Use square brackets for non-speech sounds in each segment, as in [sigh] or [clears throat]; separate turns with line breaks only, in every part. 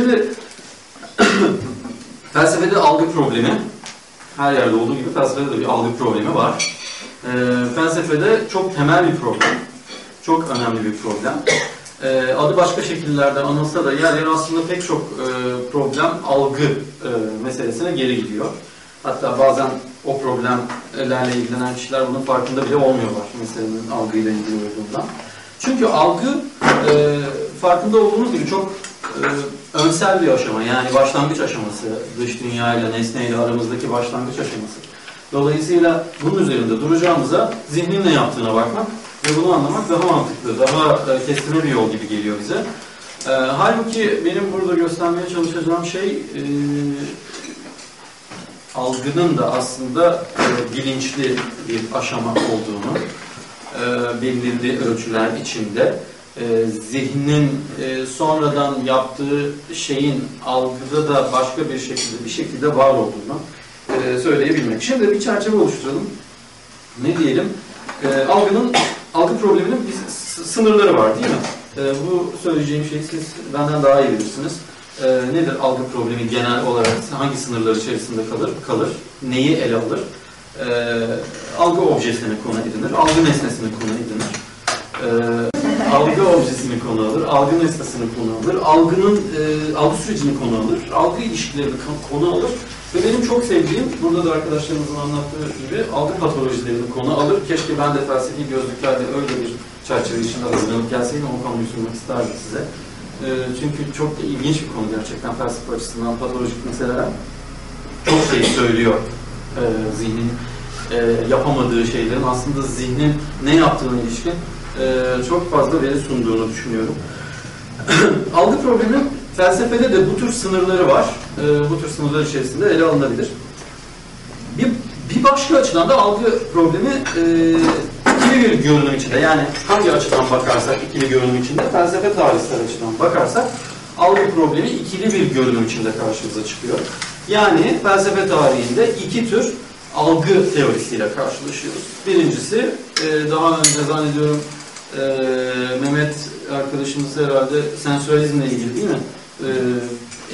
Şimdi [coughs] felsefede algı problemi, her yerde olduğu gibi felsefede de bir algı problemi var. E, felsefede çok temel bir problem, çok önemli bir problem. E, adı başka şekillerden anılsa da yer yer aslında pek çok e, problem algı e, meselesine geri gidiyor. Hatta bazen o problemlerle ilgilenen kişiler bunun farkında bile olmuyorlar meselenin algıyla ilgili olduğundan. Çünkü algı e, farkında olduğunuz gibi çok önsel bir aşama. Yani başlangıç aşaması. Dış dünyayla, nesneyle aramızdaki başlangıç aşaması. Dolayısıyla bunun üzerinde duracağımıza zihnin ne yaptığına bakmak ve bunu anlamak daha mantıklı, daha e, kestirme bir yol gibi geliyor bize. E, halbuki benim burada göstermeye çalışacağım şey e, algının da aslında e, bilinçli bir aşama olduğunu, e, belirli ölçüler içinde e, zihnin e, sonradan yaptığı şeyin algıda da başka bir şekilde bir şekilde var olduğunu e, söyleyebilmek. Şimdi bir çerçeve oluşturalım. Ne diyelim? E, algının algı probleminin bir sınırları var değil mi? E, bu söyleyeceğim şeyi siz benden daha iyi bilirsiniz. E, nedir algı problemi genel olarak hangi sınırlar içerisinde kalır? Kalır. Neyi ele alır? E, algı objesine konu edinir. Algı nesnesine konu edinir. E, algı objesini konu alır. Algı nesnesini konu alır. Algının e, algı sürecini konu alır. Algı ilişkilerini konu alır. Ve benim çok sevdiğim, burada da arkadaşlarımızın anlattığı gibi algı patolojilerini konu alır. Keşke ben de felsefi gözlüklerle öyle bir çerçeve içinde hazırlanıp gelseydim o konuyu sunmak isterdim size. E, çünkü çok da ilginç bir konu gerçekten felsefe açısından patolojik meseleler. Çok şey söylüyor e, zihnin e, yapamadığı şeylerin aslında zihnin ne yaptığına ilişkin e, çok fazla veri sunduğunu düşünüyorum. [clears throat] algı problemi felsefede de bu tür sınırları var. E, bu tür sınırlar içerisinde ele alınabilir. Bir, bir başka açıdan da algı problemi e, ikili bir görünüm içinde. Yani hangi açıdan bakarsak ikili görünüm içinde, felsefe tarihsel açıdan bakarsak algı problemi ikili bir görünüm içinde karşımıza çıkıyor. Yani felsefe tarihinde iki tür algı teorisiyle karşılaşıyoruz. Birincisi e, daha önce zannediyorum e, Mehmet arkadaşımız herhalde sensüalizmle ilgili değil mi? E,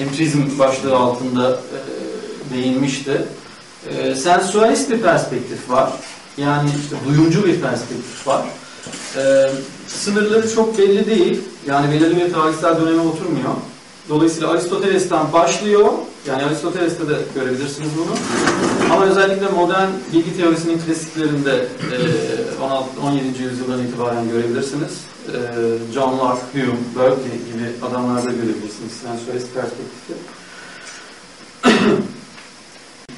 empirizm başlığı altında e, değinmişti. E, sensüalist bir perspektif var. Yani işte duyumcu bir perspektif var. E, sınırları çok belli değil. Yani belirli bir tarihsel döneme oturmuyor. Dolayısıyla Aristoteles'ten başlıyor. Yani Aristoteles'te de görebilirsiniz bunu. Ama özellikle modern bilgi teorisinin klasiklerinde e, 16, 17. yüzyıldan itibaren görebilirsiniz. E, John Locke, Hume, Berkeley gibi adamlarda görebilirsiniz. Sensualist perspektifi. [coughs]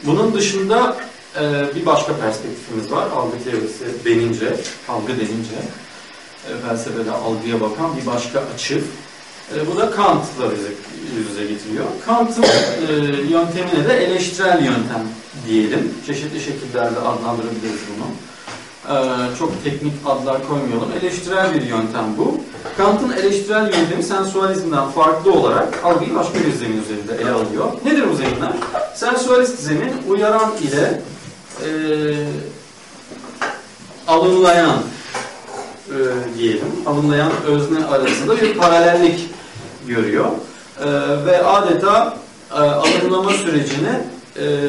Bunun dışında e, bir başka perspektifimiz var. Algı teorisi denince, algı denince e, felsefede algıya bakan bir başka açı. E, bu da Kant'la bize yüz yüze getiriyor. Kant'ın e, yöntemine de eleştirel yöntem diyelim. Çeşitli şekillerde adlandırabiliriz bunu. E, çok teknik adlar koymayalım. Eleştirel bir yöntem bu. Kant'ın eleştirel yöntemi sensualizmden farklı olarak algıyı başka bir zemin üzerinde ele alıyor. Nedir bu zeminler? Sensualist zemin uyaran ile e, alınlayan e, diyelim, alınlayan özne arasında bir paralellik görüyor. E, ve adeta e, alınlama sürecini e,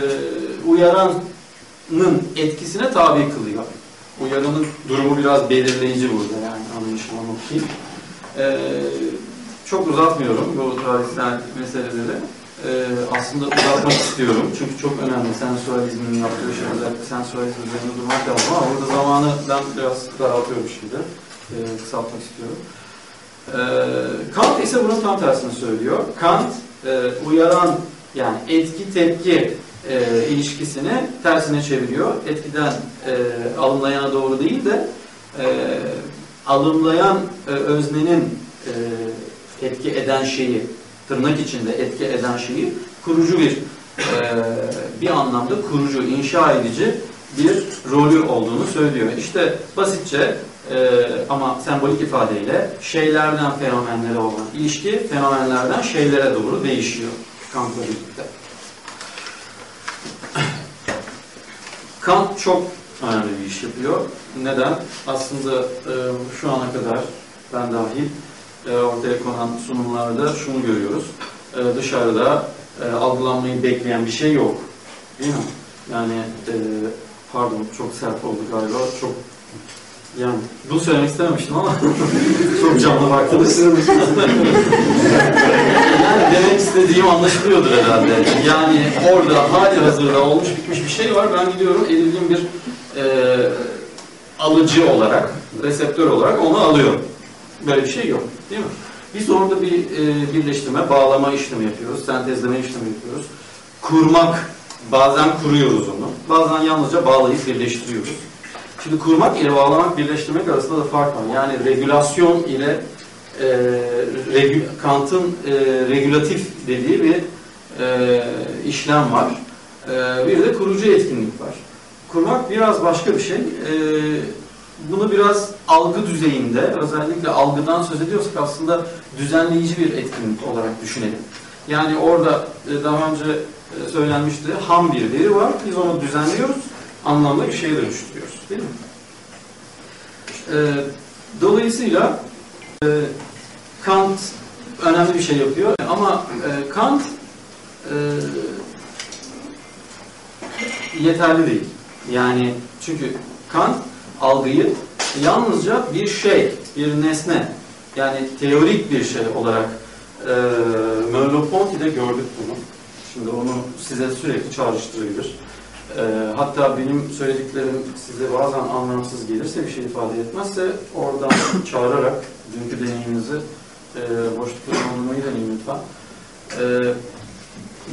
uyaranın etkisine tabi kılıyor. Uyaranın durumu biraz belirleyici burada yani anlaşılmak için. E, çok uzatmıyorum bu tarihsel meseleleri. E, aslında uzatmak istiyorum çünkü çok önemli sensualizmin yaptığı şey özellikle sensualizm üzerinde durmak lazım ama burada zamanı ben biraz daraltıyorum şimdi. E, kısaltmak istiyorum. E, Kant ise bunun tam tersini söylüyor. Kant e, uyaran yani etki tepki e, ilişkisini tersine çeviriyor. Etkiden e, doğru değil de e, alımlayan öznenin etki eden şeyi tırnak içinde etki eden şeyi kurucu bir bir anlamda kurucu, inşa edici bir rolü olduğunu söylüyor. İşte basitçe e, ama sembolik ifadeyle şeylerden fenomenlere olan ilişki fenomenlerden şeylere doğru değişiyor Kant'la birlikte. Kant çok önemli bir iş yapıyor. Neden? Aslında e, şu ana kadar ben dahil e, ortaya konan sunumlarda şunu görüyoruz. e, dışarıda e, algılanmayı bekleyen bir şey yok. Değil mi? Yani e, pardon çok sert oldu galiba. Çok yani bunu söylemek istememiştim ama [laughs] çok canlı baktınız. yani demek istediğim anlaşılıyordur herhalde. Yani orada hali hazırda olmuş bitmiş bir şey var. Ben gidiyorum edildiğim bir e, alıcı olarak, reseptör olarak onu alıyorum. Böyle bir şey yok. Değil mi? Biz orada bir e, birleştirme, bağlama işlemi yapıyoruz, sentezleme işlemi yapıyoruz. Kurmak, bazen kuruyoruz onu, bazen yalnızca bağlayıp birleştiriyoruz. Şimdi kurmak ile bağlamak, birleştirmek arasında da fark var. Yani regülasyon ile e, regü, Kant'ın e, regülatif dediği bir e, işlem var. E, bir de kurucu etkinlik var. Kurmak biraz başka bir şey. E, bunu biraz algı düzeyinde, özellikle algıdan söz ediyorsak aslında düzenleyici bir etkinlik olarak düşünelim. Yani orada e, daha önce e, söylenmişti, ham bir veri var, biz onu düzenliyoruz, anlamlı bir şeye dönüştürüyoruz. Değil mi? E, dolayısıyla e, Kant önemli bir şey yapıyor ama e, Kant e, yeterli değil. Yani çünkü Kant algıyı yalnızca bir şey, bir nesne, yani teorik bir şey olarak e, Merleau-Ponty'de gördük bunu. Şimdi onu size sürekli çağrıştırabilir. E, hatta benim söylediklerim size bazen anlamsız gelirse, bir şey ifade etmezse oradan çağırarak dünkü deneyiminizi e, boşlukta anlamayı deneyin lütfen. E,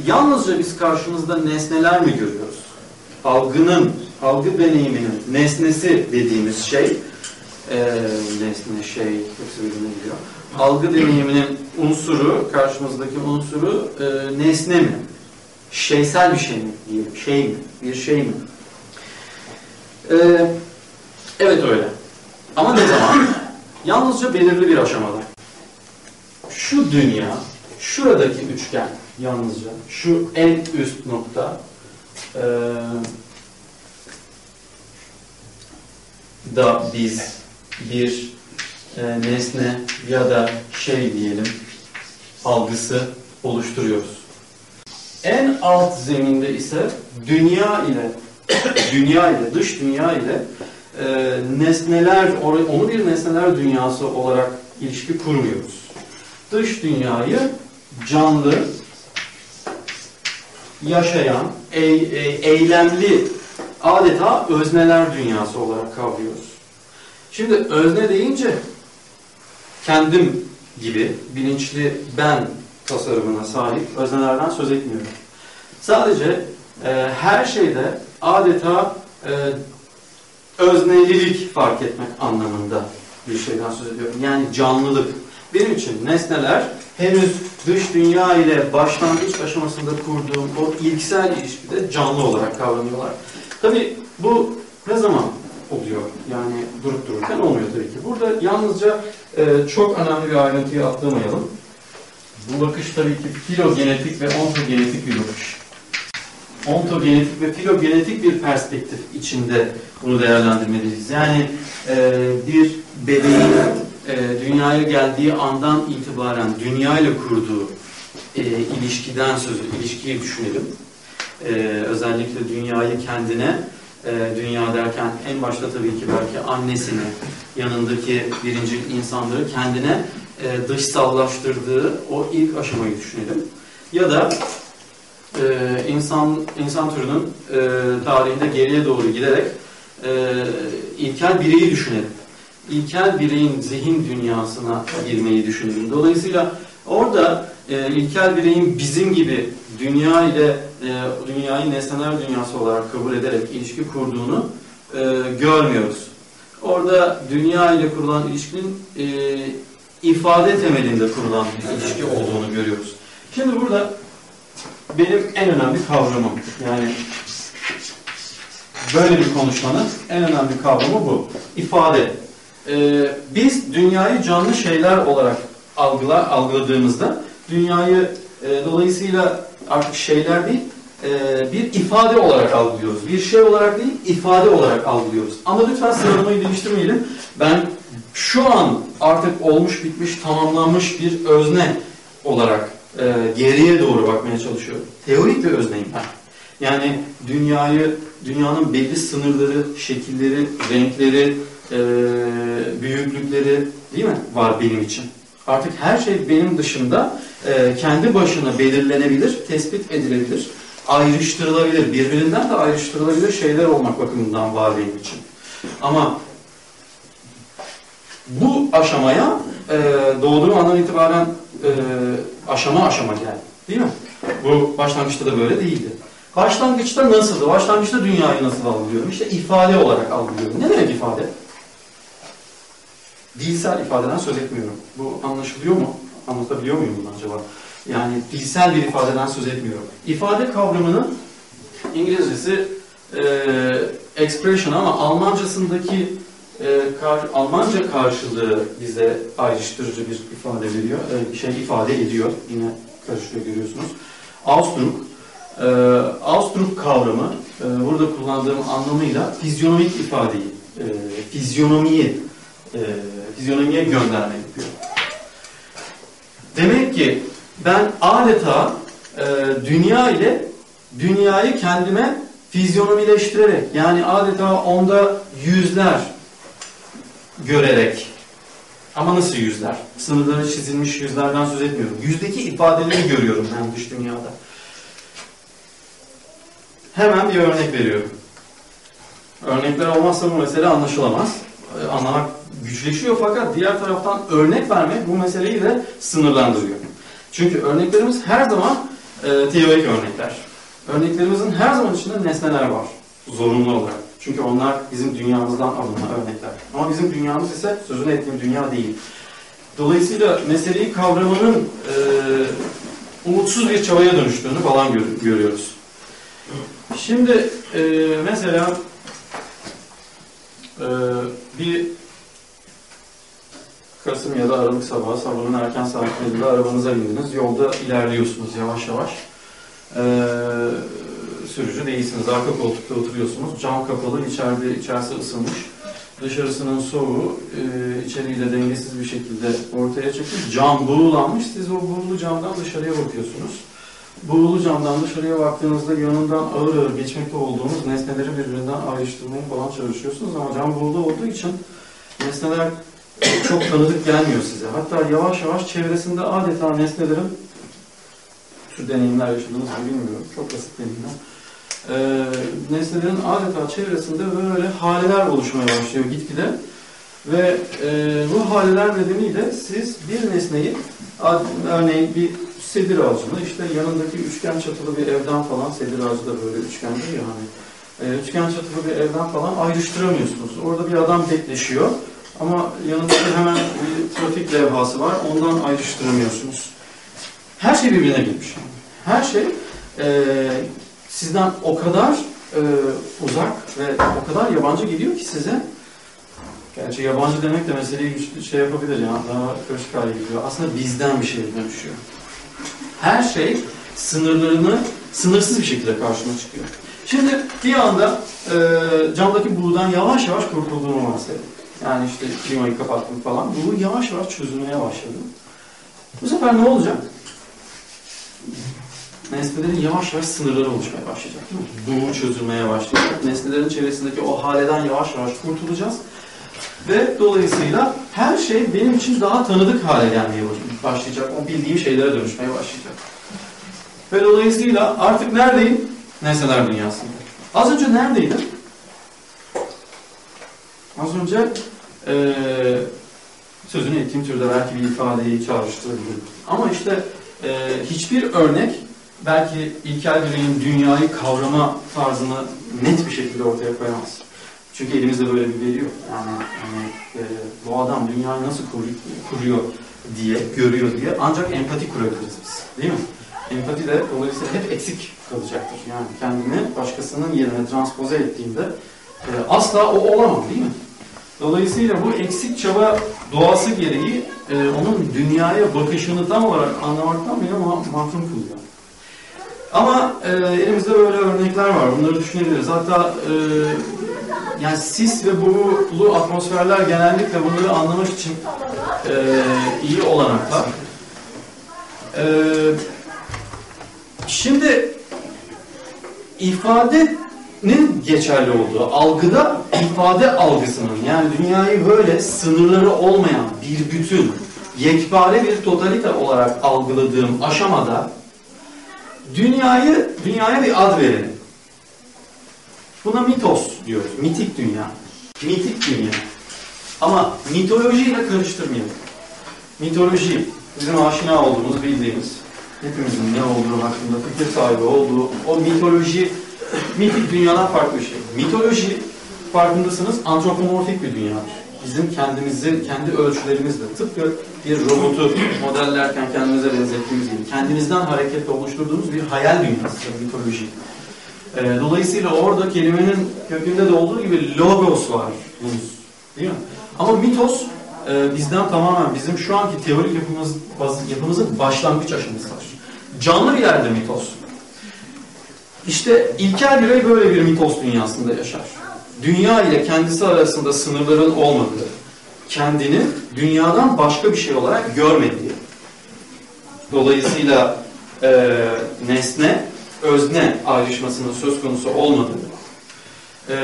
yalnızca biz karşımızda nesneler mi görüyoruz? Algının algı deneyiminin nesnesi dediğimiz şey, e, nesne, şey, hepsi birbirine giriyor. Algı deneyiminin unsuru, karşımızdaki unsuru e, nesne mi? Şeysel bir şey mi diyelim, şey mi? Bir şey mi? E, evet öyle. Ama ne zaman? [coughs] Yalnızca belirli bir aşamada. Şu dünya, şuradaki üçgen yalnızca, şu en üst nokta, e, da biz bir e, nesne ya da şey diyelim algısı oluşturuyoruz. En alt zeminde ise dünya ile [coughs] dünya ile dış dünya ile e, nesneler onu bir nesneler dünyası olarak ilişki kurmuyoruz. Dış dünyayı canlı, yaşayan, e, e, eylemli adeta özneler dünyası olarak kavruyoruz. Şimdi özne deyince kendim gibi bilinçli ben tasarımına sahip öznelerden söz etmiyorum. Sadece e, her şeyde adeta e, öznelilik fark etmek anlamında bir şeyden söz ediyorum. Yani canlılık. Benim için nesneler henüz dış dünya ile başlangıç aşamasında kurduğum o ilksel ilişkide canlı olarak kavranıyorlar. Tabi bu ne zaman oluyor? Yani durup dururken olmuyor tabii ki. Burada yalnızca e, çok önemli bir ayrıntıyı atlamayalım. Bu bakış tabii ki filogenetik ve ontogenetik bir bakış. Ontogenetik ve filogenetik bir perspektif içinde bunu değerlendirmeliyiz. Yani e, bir bebeğin e, dünyaya geldiği andan itibaren dünya ile kurduğu e, ilişkiden sözü, ilişkiyi düşünelim e, özellikle dünyayı kendine, e, dünya derken en başta tabii ki belki annesini, yanındaki birinci insanları kendine e, dışsallaştırdığı o ilk aşamayı düşünelim. Ya da e, insan insan türünün e, tarihinde geriye doğru giderek e, ilkel bireyi düşünelim. İlkel bireyin zihin dünyasına girmeyi düşünelim. Dolayısıyla orada e, ilkel bireyin bizim gibi dünya ile e, dünyayı nesneler dünyası olarak kabul ederek ilişki kurduğunu e, görmüyoruz. Orada dünya ile kurulan ilişkinin e, ifade temelinde kurulan bir ilişki olduğunu görüyoruz. Şimdi burada benim en önemli kavramım yani böyle bir konuşmanın en önemli kavramı bu. İfade. Ee, biz dünyayı canlı şeyler olarak algılar, algıladığımızda dünyayı e, dolayısıyla artık şeyler değil, e, bir ifade olarak algılıyoruz. Bir şey olarak değil, ifade olarak algılıyoruz. Ama lütfen sıralamayı değiştirmeyelim. Ben şu an artık olmuş, bitmiş, tamamlanmış bir özne olarak e, geriye doğru bakmaya çalışıyorum. Teorik ve özneyim ben. Yani dünyayı, dünyanın belli sınırları, şekilleri, renkleri, e, büyüklükleri değil mi var benim için. Artık her şey benim dışında e, kendi başına belirlenebilir, tespit edilebilir, ayrıştırılabilir, birbirinden de ayrıştırılabilir şeyler olmak bakımından var benim için. Ama bu aşamaya e, doğduğum andan itibaren e, aşama aşama geldi. Değil mi? Bu başlangıçta da böyle değildi. Başlangıçta nasıldı? Başlangıçta dünyayı nasıl algılıyorum? İşte ifade olarak algılıyorum. Ne demek ifade? Dilsel ifadeden söz etmiyorum. Bu anlaşılıyor mu? Anlatabiliyor muyum bunu acaba? Yani dilsel bir ifadeden söz etmiyorum. İfade kavramının İngilizcesi e, expression ama Almancasındaki e, kar, Almanca karşılığı bize ayrıştırıcı bir ifade veriyor. E, şey ifade ediyor. Yine karışıyor görüyorsunuz. Ausdruck. E, Ausdruck kavramı e, burada kullandığım anlamıyla fizyonomik ifadeyi, e, fizyonomiyi, e, fizyonomiye gönderme yapıyor. Demek ki ben adeta e, dünya ile dünyayı kendime fizyonomileştirerek yani adeta onda yüzler görerek ama nasıl yüzler? Sınırları çizilmiş yüzlerden söz etmiyorum. Yüzdeki ifadeleri görüyorum ben dış dünyada. Hemen bir örnek veriyorum. Örnekler olmazsa bu mesele anlaşılamaz. Ee, Anlamak güçleşiyor fakat diğer taraftan örnek vermek bu meseleyi de sınırlandırıyor. Çünkü örneklerimiz her zaman e, teorik örnekler. Örneklerimizin her zaman içinde nesneler var. Zorunlu olarak. Çünkü onlar bizim dünyamızdan alınan örnekler. Ama bizim dünyamız ise sözünü ettiğim dünya değil. Dolayısıyla meseleyi kavramanın e, umutsuz bir çabaya dönüştüğünü falan gör, görüyoruz. Şimdi e, mesela e, bir Kasım ya da Aralık sabahı, sabahın erken saatlerinde arabanıza bindiniz. Yolda ilerliyorsunuz yavaş yavaş. Ee, sürücü değilsiniz. Arka koltukta oturuyorsunuz. Cam kapalı, içeride içerisi ısınmış. Dışarısının soğuğu e, içeriyle dengesiz bir şekilde ortaya çıkmış. Cam buğulanmış. Siz o buğulu camdan dışarıya bakıyorsunuz. Buğulu camdan dışarıya baktığınızda yanından ağır ağır geçmekte olduğunuz nesneleri birbirinden ayrıştırmaya falan çalışıyorsunuz. Ama cam buğulu olduğu için nesneler çok tanıdık gelmiyor size. Hatta yavaş yavaş çevresinde adeta nesnelerin tür deneyimler yaşadınız mı bilmiyorum. Çok basit deneyimler. Ee, nesnelerin adeta çevresinde böyle haleler oluşmaya başlıyor gitgide. Ve e, bu haleler nedeniyle siz bir nesneyi örneğin bir sedir ağacını işte yanındaki üçgen çatılı bir evden falan sedir ağacı da böyle üçgendir ya hani e, üçgen çatılı bir evden falan ayrıştıramıyorsunuz. Orada bir adam bekleşiyor. Ama yanında da hemen bir trafik levhası var. Ondan ayrıştıramıyorsunuz. Her şey birbirine girmiş. Her şey e, sizden o kadar e, uzak ve o kadar yabancı geliyor ki size. Gerçi yabancı demek de meseleyi şey yapabilir ya. Daha karışık hale geliyor. Aslında bizden bir şeye dönüşüyor. Her şey sınırlarını sınırsız bir şekilde karşıma çıkıyor. Şimdi bir anda e, camdaki buğdan yavaş yavaş kurtulduğumu varsayalım. Yani işte klimayı kapattım falan. Bu yavaş yavaş çözülmeye başladı. Bu sefer ne olacak? Nesnelerin yavaş yavaş sınırları oluşmaya başlayacak. Bu çözülmeye başlayacak. Nesnelerin çevresindeki o haleden yavaş yavaş kurtulacağız. Ve dolayısıyla her şey benim için daha tanıdık hale gelmeye başlayacak. O bildiğim şeylere dönüşmeye başlayacak. Ve dolayısıyla artık neredeyim? Nesneler dünyasında. Az önce neredeydim? Az önce e, sözünü ettiğim türde belki bir ifadeyi çağrıştırabilirim. Ama işte e, hiçbir örnek belki ilkel bireyin dünyayı kavrama tarzını net bir şekilde ortaya koyamaz. Çünkü elimizde böyle bir veri yok. Yani hani, e, bu adam dünyayı nasıl kuruyor, kuruyor diye, görüyor diye ancak empati kurabiliriz biz. Değil mi? Empati de dolayısıyla hep eksik kalacaktır. Yani kendini başkasının yerine transpoze ettiğinde e, asla o olamam değil mi? Dolayısıyla bu eksik çaba doğası gereği e, onun dünyaya bakışını tam olarak anlamaktan bile ma- mahrum kılıyor. Ama e, elimizde böyle örnekler var. Bunları düşünebiliriz. Hatta e, yani sis ve buğulu atmosferler genellikle bunları anlamak için e, iyi olanaklar. Ee, şimdi ifadenin geçerli olduğu, algıda ifade algısının yani dünyayı böyle sınırları olmayan bir bütün, yekpare bir totalite olarak algıladığım aşamada dünyayı dünyaya bir ad verelim. Buna mitos diyoruz. Mitik dünya. Mitik dünya. Ama mitolojiyle karıştırmayalım. Mitoloji bizim aşina olduğumuz, bildiğimiz, hepimizin ne olduğu hakkında fikir sahibi olduğu o mitoloji, mitik dünyadan farklı bir şey. Mitoloji farkındasınız antropomorfik bir dünyadır. Bizim kendimizin, kendi ölçülerimizle tıpkı bir robotu modellerken kendimize benzettiğimiz gibi kendimizden hareketle oluşturduğumuz bir hayal dünyasıdır mitoloji. Ee, dolayısıyla orada kelimenin kökünde de olduğu gibi logos var. Değil mi? Ama mitos e, bizden tamamen bizim şu anki teorik yapımız, yapımızın başlangıç aşaması var. Canlı bir yerde mitos. İşte ilkel birey böyle bir mitos dünyasında yaşar. Dünya ile kendisi arasında sınırların olmadığı, kendini dünyadan başka bir şey olarak görmediği. Dolayısıyla e, nesne, özne ayrışmasının söz konusu olmadığı, e,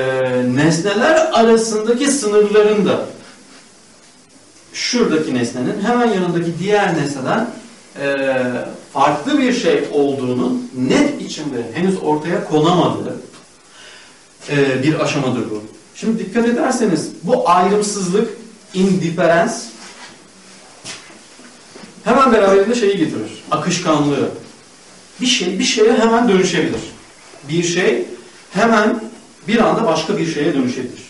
nesneler arasındaki sınırların da şuradaki nesnenin hemen yanındaki diğer nesneden e, farklı bir şey olduğunun net biçimde henüz ortaya konamadığı e, bir aşamadır bu. Şimdi dikkat ederseniz bu ayrımsızlık, indifferens hemen beraberinde şeyi getirir. Akışkanlığı. Bir şey bir şeye hemen dönüşebilir. Bir şey hemen bir anda başka bir şeye dönüşebilir.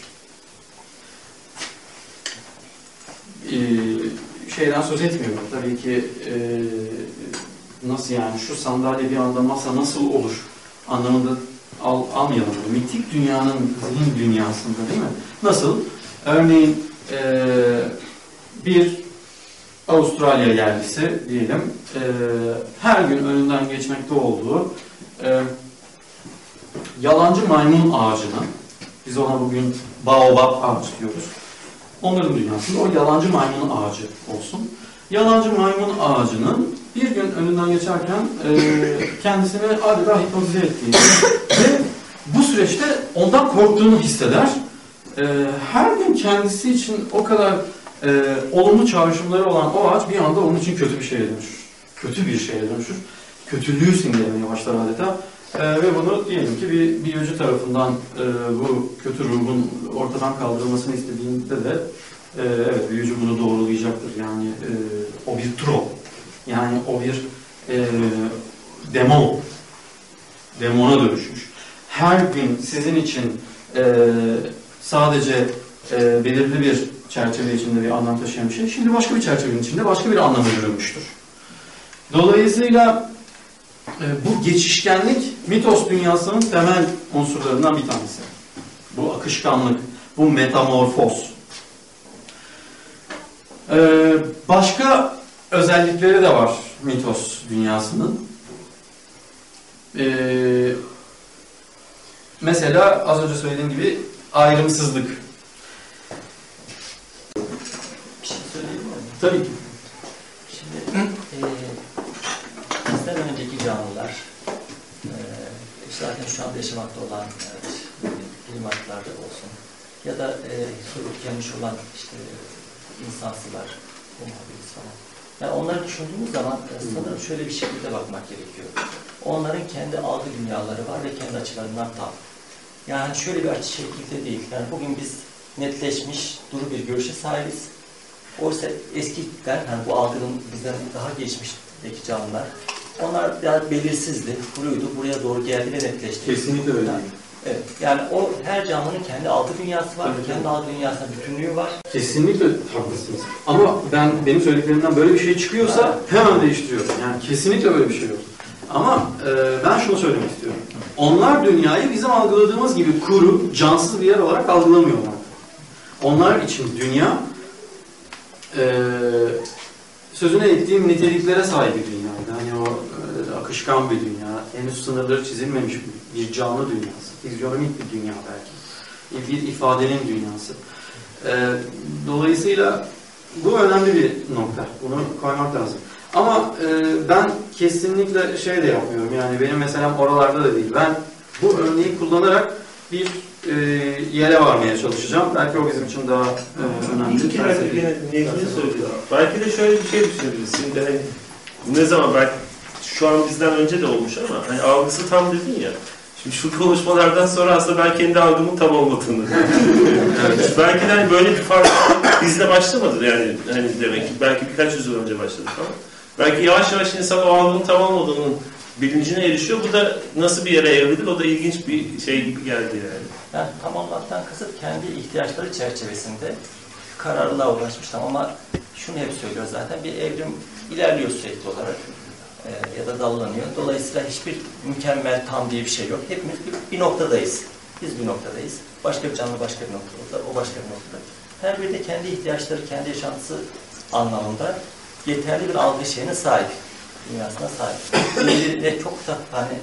Ee, şeyden söz etmiyorum. Tabii ki e, nasıl yani şu sandalye bir anda masa nasıl olur anlamında al, almayalım. Mitik dünyanın zihin dünyasında değil mi? Nasıl? Örneğin e, bir Avustralya yerlisi diyelim e, her gün önünden geçmekte olduğu e, yalancı maymun ağacını biz ona bugün baobab ağacı diyoruz. Onların dünyasında o yalancı maymun ağacı olsun. Yalancı maymun ağacının bir gün önünden geçerken e, kendisini adeta hipnotize ettiğini ve bu süreçte ondan korktuğunu hisseder. E, her gün kendisi için o kadar e, olumlu çağrışımları olan o ağaç bir anda onun için kötü bir şeye dönüşür. Kötü bir şeye dönüşür. Kötülüğü simgelemeye başlar adeta. E, ve bunu diyelim ki bir büyücü tarafından e, bu kötü ruhun ortadan kaldırılmasını istediğinde de e, evet büyücü bunu doğrulayacaktır. Yani e, o bir troll. Yani o bir e, demon. Demona dönüşmüş. Her gün sizin için e, sadece e, belirli bir çerçeve içinde bir anlam taşıyan bir şey. Şimdi başka bir çerçevenin içinde başka bir anlama bürünmüştür. Dolayısıyla e, bu geçişkenlik mitos dünyasının temel unsurlarından bir tanesi. Bu akışkanlık, bu metamorfoz. Ee, başka özellikleri de var mitos dünyasının. Ee, mesela az önce söylediğim gibi ayrımsızlık.
Bir şey söyleyeyim mi?
Tabii ki.
Şimdi e, bizden önceki canlılar e, zaten şu anda yaşamakta olan evet, primatlarda olsun ya da e, tükenmiş olan işte insansılar, homo habilis falan. Yani onları düşündüğümüz zaman e, sanırım şöyle bir şekilde bakmak gerekiyor. Onların kendi algı dünyaları var ve kendi açılarından tam. Yani şöyle bir açı şekilde değil. Yani bugün biz netleşmiş, duru bir görüşe sahibiz. Oysa eskiden hani bu algının bizden daha geçmişteki canlılar onlar biraz belirsizdi, kuruydu, buraya doğru geldi ve netleşti.
Kesinlikle öyle.
Yani, evet. Yani o her canlının kendi algı dünyası var,
Evet.
kendi algı dünyasında bütünlüğü var.
Kesinlikle haklısınız. Ama ben benim söylediklerimden böyle bir şey çıkıyorsa hemen değiştiriyorum. Yani kesinlikle böyle bir şey yok. Ama e, ben şunu söylemek istiyorum. Onlar dünyayı bizim algıladığımız gibi kuru, cansız bir yer olarak algılamıyorlar. Onlar için dünya e, sözüne ettiğim niteliklere sahip bir dünyaydı. Hani o e, akışkan bir dünya, henüz sınırları çizilmemiş bir, bir canlı dünyası, fizyonomik bir dünya belki, bir ifadenin dünyası. E, dolayısıyla bu önemli bir nokta. Bunu koymak lazım. Ama e, ben kesinlikle şey de yapmıyorum. Yani benim meselem oralarda da değil. Ben bu örneği kullanarak bir e, yere varmaya çalışacağım. Belki o bizim için daha e, önemli.
İki kere niyetini söylüyor. Belki de şöyle bir şey düşünebiliriz. Şimdi hani ne zaman belki şu an bizden önce de olmuş ama hani algısı tam dedin ya. Şimdi şu konuşmalardan sonra aslında ben kendi algımın tam olmadığını. belki de hani böyle bir fark bizle başlamadı yani hani demek ki belki birkaç yüzyıl önce başladı falan. Belki yavaş yavaş insan o algının tam olmadığının bilincine erişiyor. Bu da nasıl bir yere evrilir o da ilginç bir şey gibi geldi yani.
Yani tamamlamaktan kasıt kendi ihtiyaçları çerçevesinde kararlılığa ulaşmıştım ama şunu hep söylüyor zaten bir evrim ilerliyor sürekli olarak e, ya da dallanıyor. Dolayısıyla hiçbir mükemmel tam diye bir şey yok. Hepimiz bir, bir noktadayız. Biz bir noktadayız. Başka bir canlı başka bir noktada, o başka bir noktada. Her biri de kendi ihtiyaçları, kendi yaşantısı anlamında yeterli bir algı şeyine sahip. Dünyasına sahip. Birbiriyle çok da hani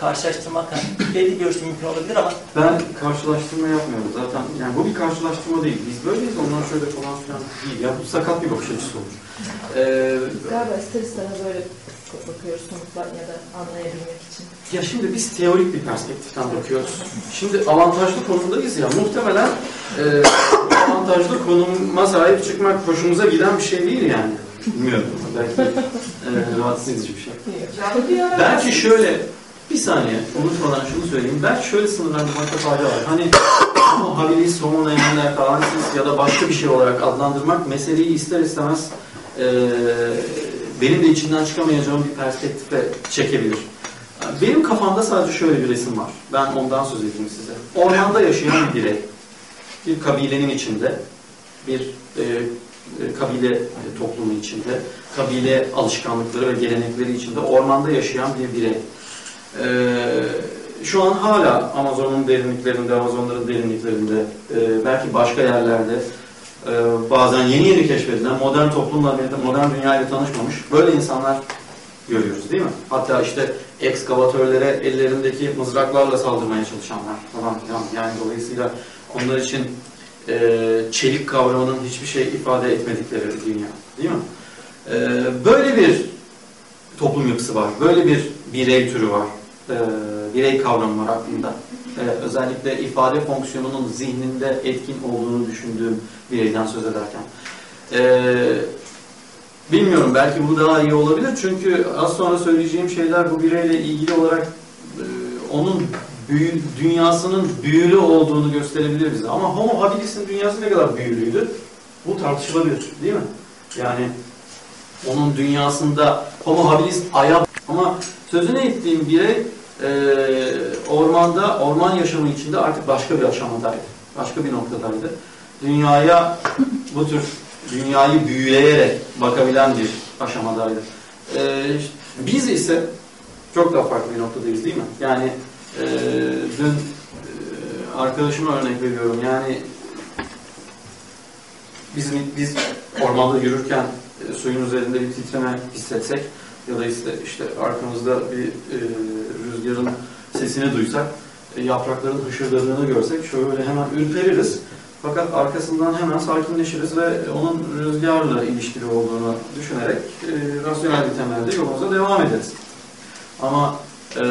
karşılaştırmak hani belli görüşte mümkün olabilir ama
Ben karşılaştırma yapmıyorum zaten. Yani bu bir karşılaştırma değil. Biz böyleyiz, onlar şöyle falan filan değil. Ya bu sakat bir bakış açısı olur. Ee,
Galiba ister istemez böyle bakıyoruz somutlar ya da anlayabilmek için.
Ya şimdi biz teorik bir perspektiften bakıyoruz. Şimdi avantajlı konumdayız ya muhtemelen e, avantajlı konuma sahip çıkmak hoşumuza giden bir şey değil yani. Bilmiyorum. Belki e, rahatsız edici bir şey. Belki şöyle bir saniye unutmadan şunu söyleyeyim. Belki şöyle sınırlandırmakta fayda var. Hani homo habilis, homo neanderthalensis ya da başka bir şey olarak adlandırmak meseleyi ister istemez e, benim de içinden çıkamayacağım bir perspektife çekebilir. Benim kafamda sadece şöyle bir resim var. Ben ondan söz edeyim size. Ormanda yaşayan bir birey, bir kabilenin içinde, bir e, e, kabile e, toplumu içinde, kabile alışkanlıkları ve gelenekleri içinde ormanda yaşayan bir birey. Ee, şu an hala Amazon'un derinliklerinde, Amazonların derinliklerinde, e, belki başka yerlerde e, bazen yeni yeni keşfedilen modern toplumla birlikte modern dünyayla tanışmamış böyle insanlar görüyoruz değil mi? Hatta işte ekskavatörlere ellerindeki mızraklarla saldırmaya çalışanlar falan filan. Yani dolayısıyla onlar için e, çelik kavramının hiçbir şey ifade etmedikleri bir dünya değil mi? E, böyle bir toplum yapısı var. Böyle bir birey türü var. E, birey kavramı var aklımda. E, özellikle ifade fonksiyonunun zihninde etkin olduğunu düşündüğüm bireyden söz ederken. E, bilmiyorum belki bu daha iyi olabilir. Çünkü az sonra söyleyeceğim şeyler bu bireyle ilgili olarak e, onun büyü, dünyasının büyülü olduğunu gösterebilir bize. Ama Homo habilis'in dünyası ne kadar büyülüydü? Bu tartışılabilir değil mi? Yani onun dünyasında Homo habilis aya ama sözünü ettiğim birey e, ormanda, orman yaşamı içinde artık başka bir aşamadaydı. Başka bir noktadaydı. Dünyaya bu tür dünyayı büyüleyerek bakabilen bir aşamadaydı. E, biz ise çok daha farklı bir noktadayız değil mi? Yani e, dün e, arkadaşıma örnek veriyorum. Yani bizim biz ormanda yürürken e, suyun üzerinde bir titreme hissetsek ya da işte, işte arkamızda bir e, rüzgarın sesini duysak, e, yaprakların hışırdadığını görsek şöyle hemen ürpeririz. Fakat arkasından hemen sakinleşiriz ve onun rüzgarla ilişkili olduğunu düşünerek e, rasyonel bir temelde yolumuza devam ederiz. Ama e,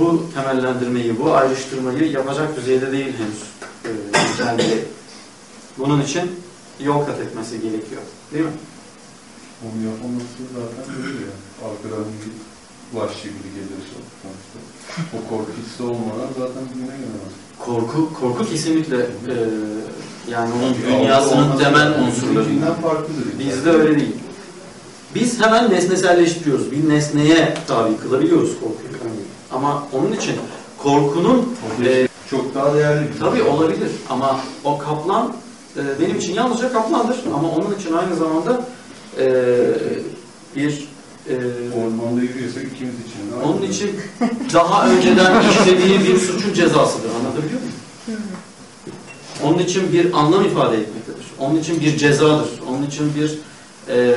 bu temellendirmeyi, bu ayrıştırmayı yapacak düzeyde değil henüz. E. Bunun için yol kat etmesi gerekiyor. Değil mi?
Onu yapılması zaten böyle ya. Arkadan bir vahşi biri gelirse sonuçta. O korku hissi olmadan zaten düğüne gelemez.
Korku, korku kesinlikle e, yani onun dünyasının temel unsurları.
Farklıdır.
Bizde öyle değil. Biz hemen nesneselleştiriyoruz. Bir nesneye tabi kılabiliyoruz korkuyu. örneğin. Ama onun için korkunun e,
Çok daha değerli bir
tabi olabilir ama o kaplan e, benim için yalnızca kaplandır ama onun için aynı zamanda e, bir e,
Ormanda yürüyorsak ikimiz için aynı.
onun için daha önceden işlediği bir suçun cezasıdır. Anlatabiliyor muyum? Onun için bir anlam ifade etmektedir. Onun için bir cezadır. Onun için bir e,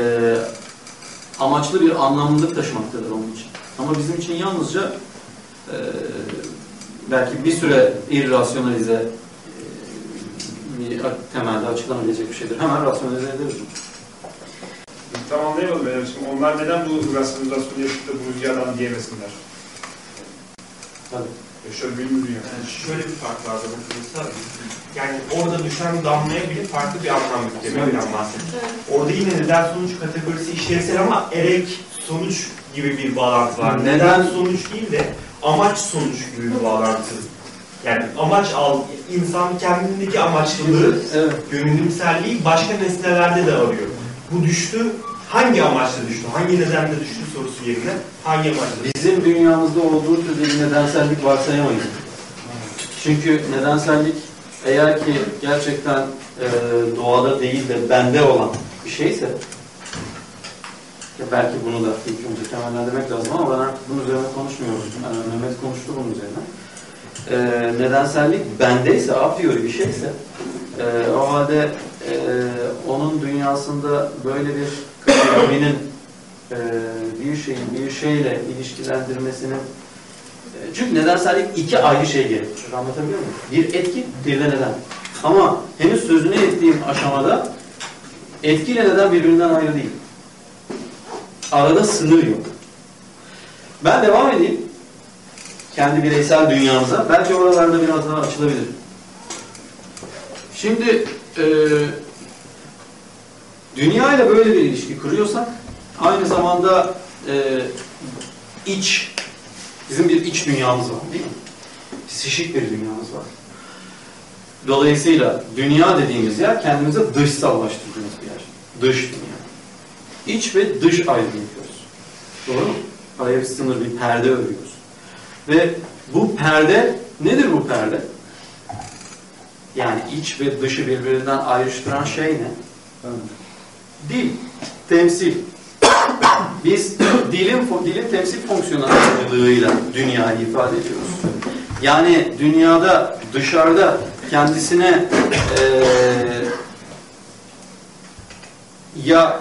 amaçlı bir anlamlılık taşımaktadır onun için. Ama bizim için yalnızca e, belki bir süre irrasyonalize e, bir temelde açıklanabilecek bir şeydir. Hemen rasyonalize ederiz.
Tamamlayalım. Yani şimdi onlar neden bu rasyonizasyonu yapıp da bu rüyadan diyemesinler?
Tabii.
E şöyle bir rüya.
Yani şöyle bir fark var da mesela. Yani orada düşen damlaya bile farklı bir anlam yüklemekten bahsediyor. Orada yine neden sonuç kategorisi işlevsel ama erek sonuç gibi bir bağlantı var.
Neden-
Neden sonuç değil de amaç sonuç gibi bir bağlantı. Yani amaç al, insan kendindeki amaçlılığı,
Evet.
yönelimselliği başka nesnelerde de arıyor. Bu düştü, hangi amaçla düştü, hangi nedenle düştü sorusu yerine hangi amaçla düştü?
Bizim dünyamızda olduğu türde bir nedensellik varsayamayız. Çünkü nedensellik eğer ki gerçekten e, doğada değil de bende olan bir şeyse belki bunu da ilk önce temellendirmek lazım ama ben artık bunun üzerine konuşmuyoruz. Yani Mehmet konuştu bunun üzerine. E, nedensellik bendeyse, a priori bir şeyse e, o halde e, onun dünyasında böyle bir kategorinin e, bir şeyi bir şeyle ilişkilendirmesinin e, çünkü nedensellik iki ayrı şey gerektirir. Anlatabiliyor muyum? Bir etki, bir de neden. Ama henüz sözünü ettiğim aşamada etkiyle neden birbirinden ayrı değil. Arada sınır yok. Ben devam edeyim. Kendi bireysel dünyamıza. Belki oralarda biraz daha açılabilir. Şimdi e, dünya ile böyle bir ilişki kuruyorsak aynı zamanda e, iç, bizim bir iç dünyamız var değil mi? Psişik bir dünyamız var. Dolayısıyla dünya dediğimiz yer kendimize dışsallaştırdığımız bir yer. Dış dünya. İç ve dış ayrımı yapıyoruz. Doğru mu? Araya bir sınır, bir perde örüyoruz. Ve bu perde, nedir bu perde? Yani iç ve dışı birbirinden ayrıştıran şey ne? Dil, temsil. [coughs] Biz dilin, dilin temsil fonksiyonelliğiyle dünyayı ifade ediyoruz. Yani dünyada, dışarıda kendisine eee, ya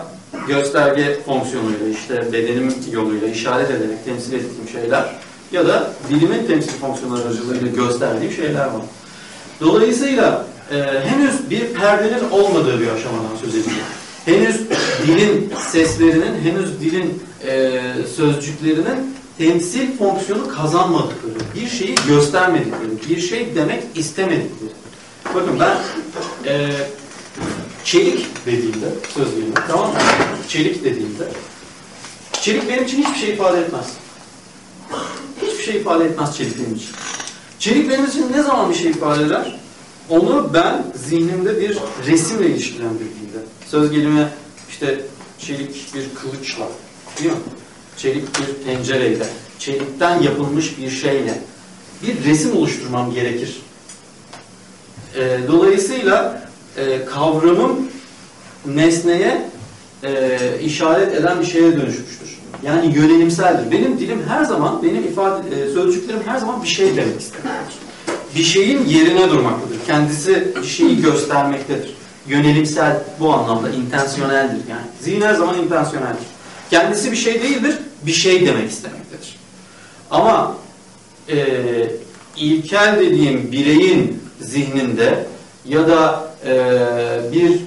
gösterge fonksiyonuyla, işte bedenim yoluyla işaret ederek temsil ettiğim şeyler ya da dilimin temsil fonksiyonu aracılığıyla gösterdiğim şeyler var. Dolayısıyla e, henüz bir perdenin olmadığı bir aşamadan söz ediliyor. Henüz dilin seslerinin, henüz dilin e, sözcüklerinin temsil fonksiyonu kazanmadıkları, bir şeyi göstermedikleri, bir şey demek istemedikleri. Bakın ben e, çelik dediğimde, söz gelimi, tamam mı? Çelik dediğimde, çelik benim için hiçbir şey ifade etmez. Hiçbir şey ifade etmez çelik benim için. Çelik benim için ne zaman bir şey ifade eder? Onu ben zihnimde bir resimle ilişkilendirdiğimde. Söz gelimi işte çelik bir kılıçla, değil mi? Çelik bir tencereyle, çelikten yapılmış bir şeyle bir resim oluşturmam gerekir. Ee, dolayısıyla e, kavramım nesneye e, işaret eden bir şeye dönüşmüştür. Yani yönelimseldir. Benim dilim her zaman, benim ifade e, sözcüklerim her zaman bir şey demek istemektedir. Bir şeyin yerine durmaktadır. Kendisi bir şeyi göstermektedir. Yönelimsel bu anlamda intensiyoneldir yani. Zihin her zaman intensiyoneldir. Kendisi bir şey değildir, bir şey demek istemektedir. Ama e, ilkel dediğim bireyin zihninde ya da e, bir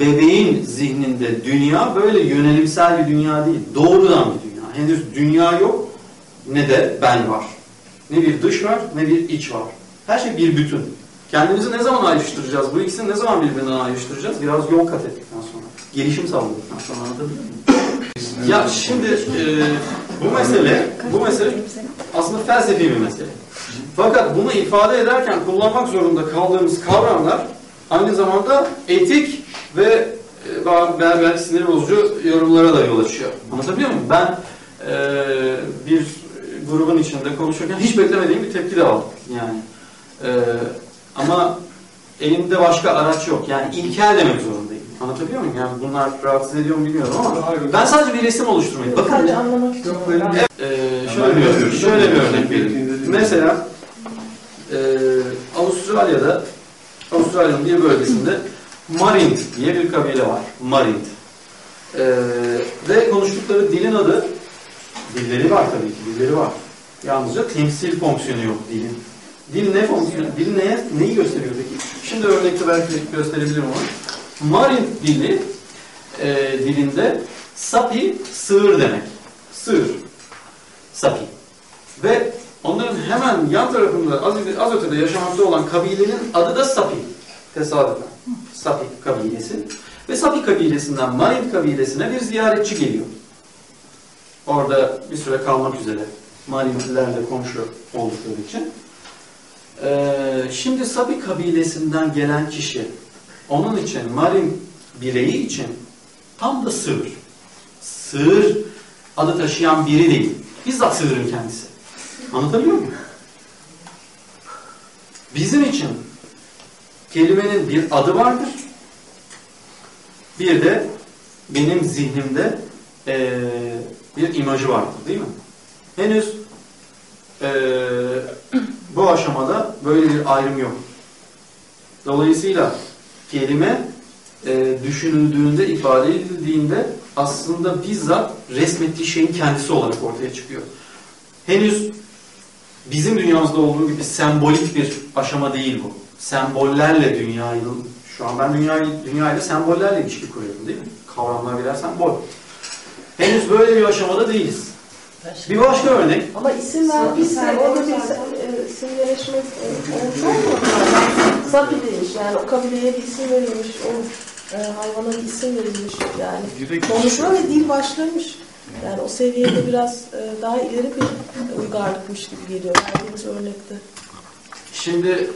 bebeğin zihninde dünya böyle yönelimsel bir dünya değil. Doğrudan bir dünya. Henüz dünya yok ne de ben var. Ne bir dış var ne bir iç var. Her şey bir bütün. Kendimizi ne zaman ayrıştıracağız? Bu ikisini ne zaman birbirinden ayrıştıracağız? Biraz yol kat ettikten sonra. Gelişim sağladıktan sonra anlatabiliyor muyum? Ya şimdi e, bu mesele, bu mesele aslında felsefi bir mesele. Fakat bunu ifade ederken kullanmak zorunda kaldığımız kavramlar aynı zamanda etik ve e, belki belki sinir bozucu yorumlara da yol açıyor. Anlatabiliyor muyum? Ben e, bir grubun içinde konuşurken hiç beklemediğim bir tepki de aldım. Yani e, ama elimde başka araç yok. Yani ilkel demek zorundayım. Anlatabiliyor muyum? Yani bunlar rahatsız ediyor mu bilmiyorum ama ben sadece bir resim oluşturmayı. Bakın
anlamak için. Ben-
ee, şöyle bir, şöyle bir örnek vereyim. Mesela e, Avustralya'da Avustralya'nın bir bölgesinde Marint diye bir kabile var. Marint. E, ve konuştukları dilin adı dilleri var tabii ki dilleri var. Yalnızca temsil fonksiyonu yok dilin. Dil ne fonksiyon? Dil neye, neyi gösteriyor peki? Şimdi örnekte belki gösterebilirim onu. Marint dili e, dilinde Sapi sığır demek. Sığır. Sapi. Ve onların hemen yan tarafında az, az ötede yaşamakta olan kabilenin adı da Sapi. Tesadüfen. Sapi kabilesi. Ve Sapi kabilesinden Marin kabilesine bir ziyaretçi geliyor. Orada bir süre kalmak üzere. Marinlilerle komşu oldukları için. Ee, şimdi Sapi kabilesinden gelen kişi onun için Marin bireyi için tam da sığır. Sığır adı taşıyan biri değil. Bizzat sığırın kendisi. Anlatabiliyor muyum? Bizim için kelimenin bir adı vardır. Bir de benim zihnimde eee, bir imajı vardır değil mi? Henüz eee, bu aşamada böyle bir ayrım yok. Dolayısıyla kelime eee, düşünüldüğünde, ifade edildiğinde aslında bizzat resmettiği şeyin kendisi olarak ortaya çıkıyor. Henüz bizim dünyamızda olduğu gibi sembolik bir aşama değil bu. Sembollerle dünyayı, şu an ben dünyayı, dünyayla sembollerle ilişki kuruyorum değil mi? Kavramlar birer sembol. Henüz böyle bir aşamada değiliz.
Şimdi-
Bir başka örnek,
Ama isim verdiyse orada bir e, simgeleşme e, olmuş? Sapi demiş yani o kabileye bir isim verilmiş, o e, hayvana bir isim verilmiş yani. Konuşma ve dil başlamış. Yani o seviyede biraz e, daha ileri bir uygarlıkmış gibi geliyor verdiğiniz örnekte.
şimdi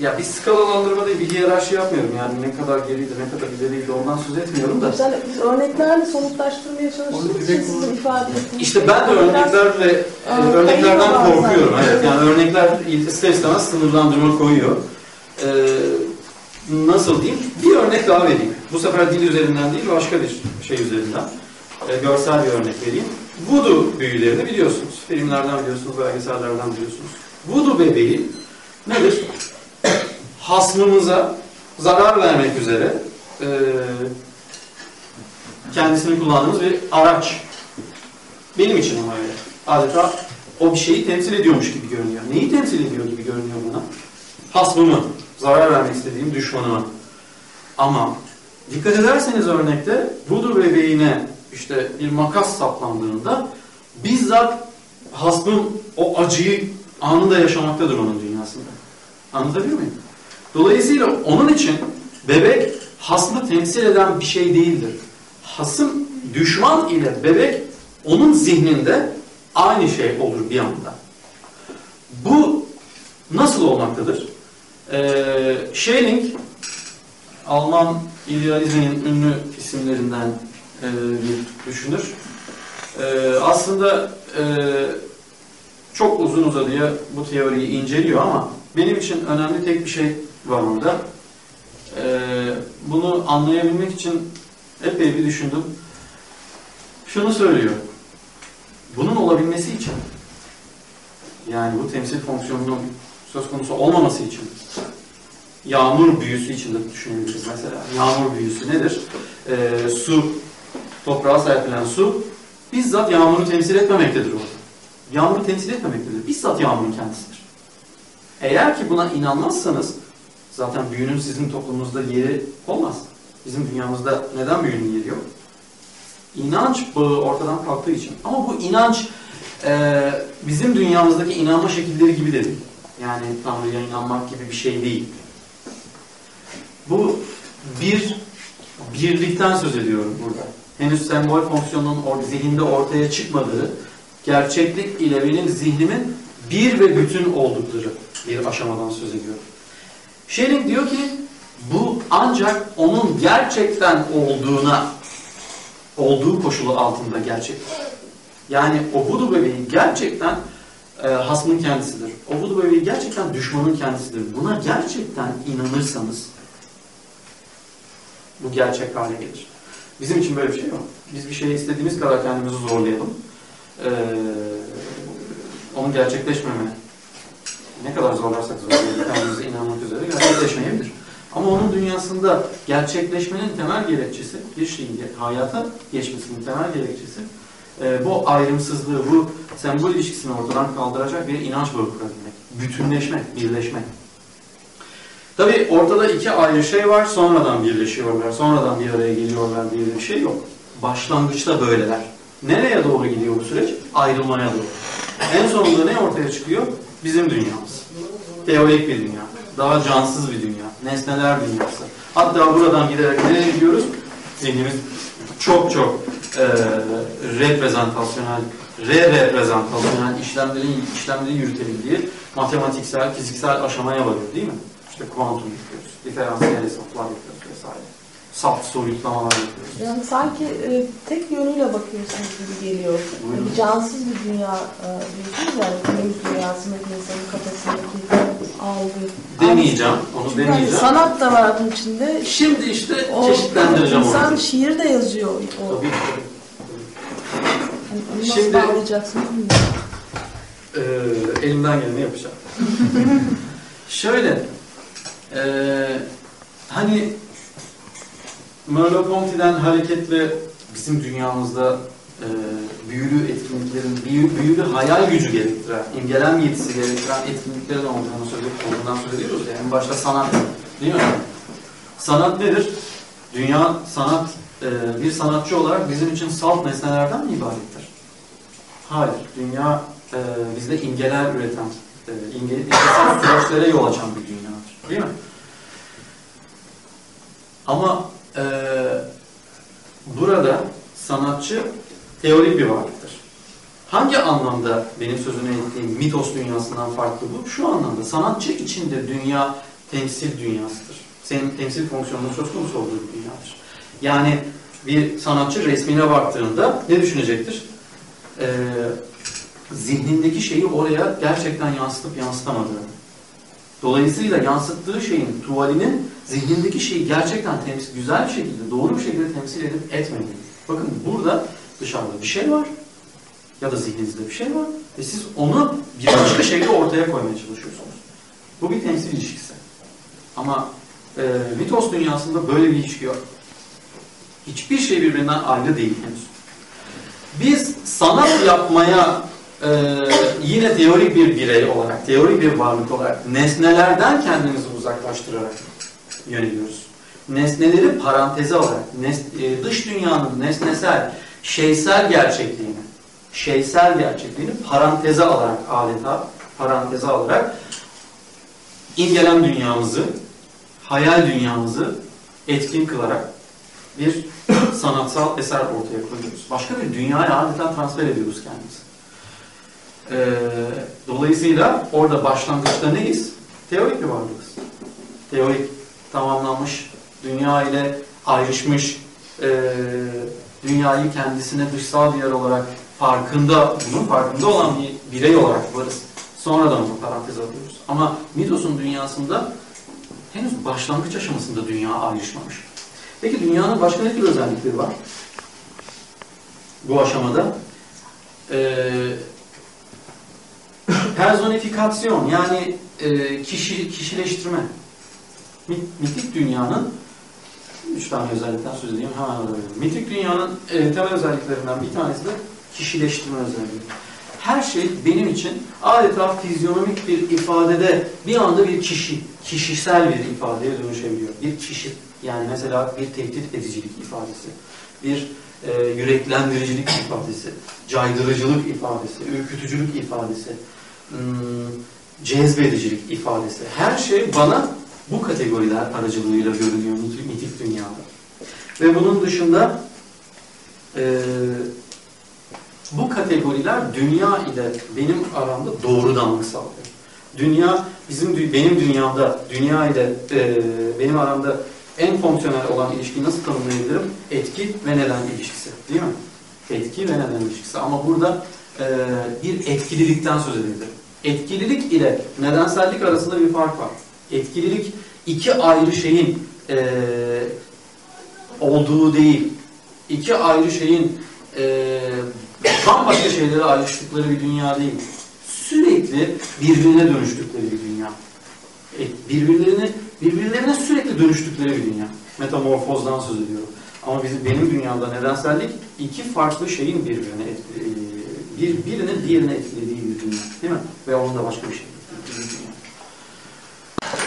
ya bir skalalandırma değil, bir hiyerarşi yapmıyorum. Yani ne kadar geriydi, ne kadar ileriydi ondan söz etmiyorum da.
Güzel, biz örneklerle somutlaştırmaya çalıştığımız için sizin
olarak-
ifade ettiğiniz
İşte ben de örneklerle, e,
Aa,
örneklerden korkuyorum. Evet, yani örnekler ister istemez sınırlandırma koyuyor. Ee, nasıl diyeyim? Bir örnek daha vereyim. Bu sefer dil üzerinden değil, başka bir şey üzerinden. Ee, görsel bir örnek vereyim. Voodoo büyülerini biliyorsunuz. Filmlerden biliyorsunuz, belgesellerden biliyorsunuz. Voodoo bebeği nedir? Hasmımıza zarar vermek üzere e, kendisini kullandığımız bir araç. Benim için ama öyle. Adeta o bir şeyi temsil ediyormuş gibi görünüyor. Neyi temsil ediyor gibi görünüyor bana? Hasmımı, zarar vermek istediğim düşmanıma. Ama dikkat ederseniz örnekte budur bebeğine işte bir makas saplandığında bizzat hasmım o acıyı anında yaşamaktadır onun dünyasında. Anlatabiliyor muyum? Dolayısıyla onun için bebek hasmı temsil eden bir şey değildir. Hasım düşman ile bebek onun zihninde aynı şey olur bir anda. Bu nasıl olmaktadır? Ee, Schelling Alman idealizmin ünlü isimlerinden e, bir düşünür. E, aslında e, çok uzun uzadıya bu teoriyi inceliyor ama benim için önemli tek bir şey var orada. E, bunu anlayabilmek için epey bir düşündüm. Şunu söylüyor. Bunun olabilmesi için yani bu temsil fonksiyonunun söz konusu olmaması için yağmur büyüsü için de düşünebiliriz mesela. Yağmur büyüsü nedir? Ee, su, toprağa serpilen su bizzat yağmuru temsil etmemektedir orada. Yağmuru temsil etmemektedir. Bizzat yağmurun kendisidir. Eğer ki buna inanmazsanız zaten büyünün sizin toplumunuzda yeri olmaz. Bizim dünyamızda neden büyünün yeri yok? İnanç bağı ortadan kalktığı için. Ama bu inanç e, bizim dünyamızdaki inanma şekilleri gibi de değil. Yani Tanrı'ya inanmak gibi bir şey değil. Bu bir birlikten söz ediyorum burada. Henüz sembol fonksiyonunun or zihinde ortaya çıkmadığı, gerçeklik ile benim zihnimin bir ve bütün oldukları bir aşamadan söz ediyorum. Schelling diyor ki bu ancak onun gerçekten olduğuna olduğu koşulu altında gerçek. Yani o voodoo bebeği gerçekten e, hasmın kendisidir. O voodoo bebeği gerçekten düşmanın kendisidir. Buna gerçekten inanırsanız bu gerçek hale gelir. Bizim için böyle bir şey yok. Biz bir şeyi istediğimiz kadar kendimizi zorlayalım. Ee, onun gerçekleşmeme ne kadar zorlarsak zorlayalım kendimize inanmak üzere gerçekleşmeyebilir. Ama onun dünyasında gerçekleşmenin temel gerekçesi, bir şeyin hayata geçmesinin temel gerekçesi e, bu ayrımsızlığı, bu sembol ilişkisini ortadan kaldıracak bir inanç bağı kurabilmek. Bütünleşmek, birleşmek. Tabi ortada iki ayrı şey var, sonradan birleşiyorlar, sonradan bir araya geliyorlar diye bir şey yok. Başlangıçta böyleler. Nereye doğru gidiyor bu süreç? Ayrılmaya doğru. En sonunda ne ortaya çıkıyor? Bizim dünyamız. Teorik bir dünya. Daha cansız bir dünya. Nesneler dünyası. Hatta buradan giderek nereye gidiyoruz? Zihnimiz çok çok e, reprezentasyonel, re-reprezentasyonel işlemlerin işlemleri yürütebildiği matematiksel, fiziksel aşamaya varıyor değil mi? İşte kuantum yapıyoruz, diferansiyel hesaplar yapıyoruz vesaire. Saf soyutlamalar yapıyoruz.
Yani sanki e, tek yönüyle bakıyorsunuz gibi geliyor.
Buyurun.
Bir cansız bir dünya e, diyorsunuz yani günümüz dünyasındaki insanın kafasındaki algı.
Demeyeceğim, onu
Çünkü hani
demeyeceğim.
sanat da var bunun içinde.
Şimdi işte
O
çeşitlendireceğim
insan
onu.
şiir de yazıyor. O,
Tabii ki.
hani onu nasıl
Şimdi-
bağlayacaksınız bilmiyorum.
Ee, elimden geleni yapacağım. [laughs] Şöyle, ee, hani Merleau-Ponty'den hareketle bizim dünyamızda ee, büyülü etkinliklerin, büyü, büyülü hayal gücü gerektiren, imgelem yetisi gerektiren etkinliklerin olduğunu söylüyoruz, olduğundan söz ediyoruz. ya. En başta sanat, değil mi? Sanat nedir? Dünya, sanat, ee, bir sanatçı olarak bizim için salt nesnelerden mi ibarettir? Hayır, dünya e, bizde imgeler üreten, e, imge, süreçlere yol açan bir dünyadır. Değil mi? Ama e, burada sanatçı teorik bir varlıktır. Hangi anlamda benim sözünü ettiğim mitos dünyasından farklı bu? Şu anlamda sanatçı içinde dünya temsil dünyasıdır. Senin temsil fonksiyonunun söz konusu olduğu bir dünyadır. Yani bir sanatçı resmine baktığında ne düşünecektir? Ee, zihnindeki şeyi oraya gerçekten yansıtıp yansıtamadığını. Dolayısıyla yansıttığı şeyin, tuvalinin zihnindeki şeyi gerçekten temsil, güzel bir şekilde, doğru bir şekilde temsil edip etmediğini. Bakın burada dışarıda bir şey var ya da zihninizde bir şey var ve siz onu bir başka şekilde ortaya koymaya çalışıyorsunuz. Bu bir temsil ilişkisi. Ama e, mitos dünyasında böyle bir ilişki yok. Hiçbir şey birbirinden ayrı değil henüz. Biz sanat yapmaya e, yine teorik bir birey olarak, teorik bir varlık olarak nesnelerden kendimizi uzaklaştırarak yöneliyoruz. Nesneleri paranteze alarak, nes- e, dış dünyanın nesnesel, şeysel gerçekliğini, şeysel gerçekliğini paranteze alarak adeta, paranteze alarak imgelen dünyamızı, hayal dünyamızı etkin kılarak bir [coughs] sanatsal eser ortaya koyuyoruz. Başka bir dünyaya adeta transfer ediyoruz kendimizi. Ee, dolayısıyla orada başlangıçta neyiz? Teorik bir varlığız. Teorik, tamamlanmış, dünya ile ayrışmış, e, dünyayı kendisine dışsal bir yer olarak farkında, bunun farkında olan bir birey olarak varız. Sonradan onu parantez alıyoruz. Ama Mitos'un dünyasında henüz başlangıç aşamasında dünya ayrışmamış. Peki dünyanın başka ne tür özellikleri var? Bu aşamada. Ee, personifikasyon yani e, kişi kişileştirme. Mi- Mitik dünyanın üç tane özellikten söz edeyim hemen alıyorum. Mitik dünyanın e, temel özelliklerinden bir tanesi de kişileştirme özelliği. Her şey benim için adeta fizyonomik bir ifadede bir anda bir kişi, kişisel bir ifadeye dönüşebiliyor. Bir kişi, yani mesela bir tehdit edicilik ifadesi, bir e, yüreklendiricilik ifadesi, caydırıcılık ifadesi, ürkütücülük ifadesi, cezbedicilik ifadesi. Her şey bana bu kategoriler aracılığıyla görünüyor mitik, dünyada. Ve bunun dışında e, bu kategoriler dünya ile benim aramda doğrudanlık sağlıyor. Dünya bizim benim dünyamda dünya ile e, benim aramda en fonksiyonel olan ilişkiyi nasıl tanımlayabilirim? Etki ve neden ilişkisi, değil mi? Etki ve neden ilişkisi. Ama burada e, bir etkililikten söz edilir. Etkililik ile nedensellik arasında bir fark var. Etkililik iki ayrı şeyin e, olduğu değil, iki ayrı şeyin e, bambaşka şeylere ayrıştıkları bir dünya değil. Sürekli birbirine dönüştükleri bir dünya. E, birbirlerini, birbirlerine sürekli dönüştükleri bir dünya. Metamorfozdan söz ediyorum. Ama bizim, benim dünyamda nedensellik iki farklı şeyin birbirine etki, e, bir, birinin diğerine etkilediği bir dünya. Değil mi? Ve onun da başka bir şey.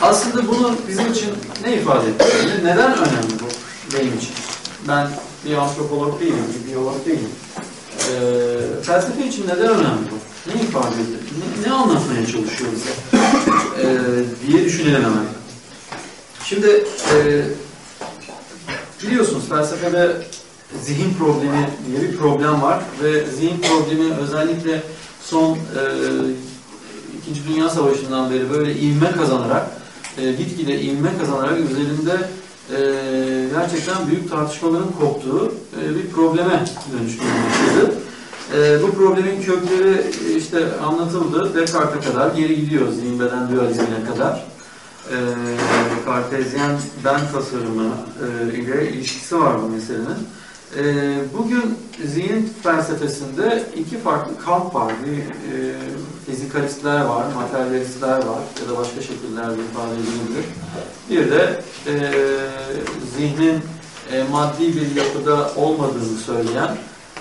Aslında bunu bizim için ne ifade ediyor? Neden önemli bu benim için? Ben bir antropolog değilim, bir biyolog değilim. Ee, felsefe için neden önemli bu? Ne ifade ediyor? Ne, ne anlatmaya çalışıyor bize? Ee, diye düşünelim hemen. Şimdi e, biliyorsunuz felsefede zihin problemi diye bir problem var ve zihin problemi özellikle son e, İkinci Dünya Savaşı'ndan beri böyle ivme kazanarak, e, gitgide ivme kazanarak üzerinde e, gerçekten büyük tartışmaların koptuğu e, bir probleme dönüşmeye başladı. E, bu problemin kökleri işte anlatıldı. Descartes'e kadar geri gidiyor zihin beden dualizmine kadar. E, Kartezyen ben tasarımı e, ile ilişkisi var bu meselenin. E, bugün zihin felsefesinde iki farklı kamp var. Bir e, fizikalistler var, materyalistler var ya da başka şekillerde ifade edilebilir. Bir de e, zihnin e, maddi bir yapıda olmadığını söyleyen,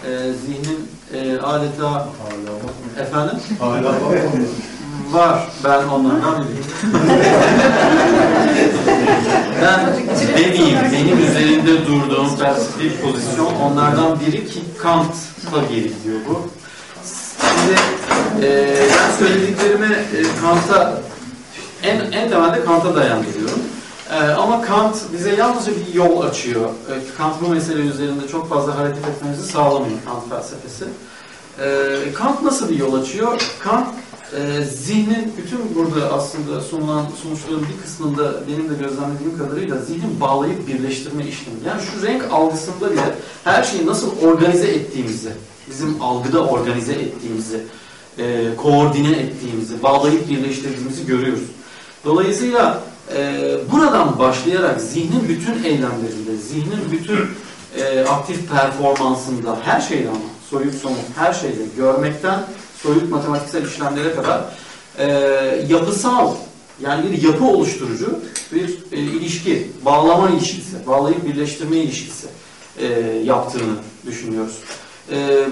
e, zihnin e, adeta
Hala
efendim
Hala bak.
var. Ben onlardan biriyim. [laughs] ben demeyeyim, benim üzerinde durduğum felsefi pozisyon onlardan biri ki Kant'a geri gidiyor bu. Şimdi e, ben söylediklerimi e, Kant'a en, en temelde Kant'a dayandırıyorum. E, ama Kant bize yalnızca bir yol açıyor. E, Kant bu mesele üzerinde çok fazla hareket etmemizi sağlamıyor Kant felsefesi. E, Kant nasıl bir yol açıyor? Kant e, zihnin bütün burada aslında sunulan sonuçların bir kısmında benim de gözlemlediğim kadarıyla zihnin bağlayıp birleştirme işlemi. Yani şu renk algısında bile her şeyi nasıl organize ettiğimizi, bizim algıda organize ettiğimizi, e, koordine ettiğimizi, bağlayıp birleştirdiğimizi görüyoruz. Dolayısıyla e, buradan başlayarak zihnin bütün eylemlerinde, zihnin bütün e, aktif performansında, her şeyde ama soyut somut her şeyde görmekten soyut matematiksel işlemlere kadar e, yapısal yani bir yapı oluşturucu bir e, ilişki, bağlama ilişkisi, bağlayıp birleştirme ilişkisi e, yaptığını düşünüyoruz. E,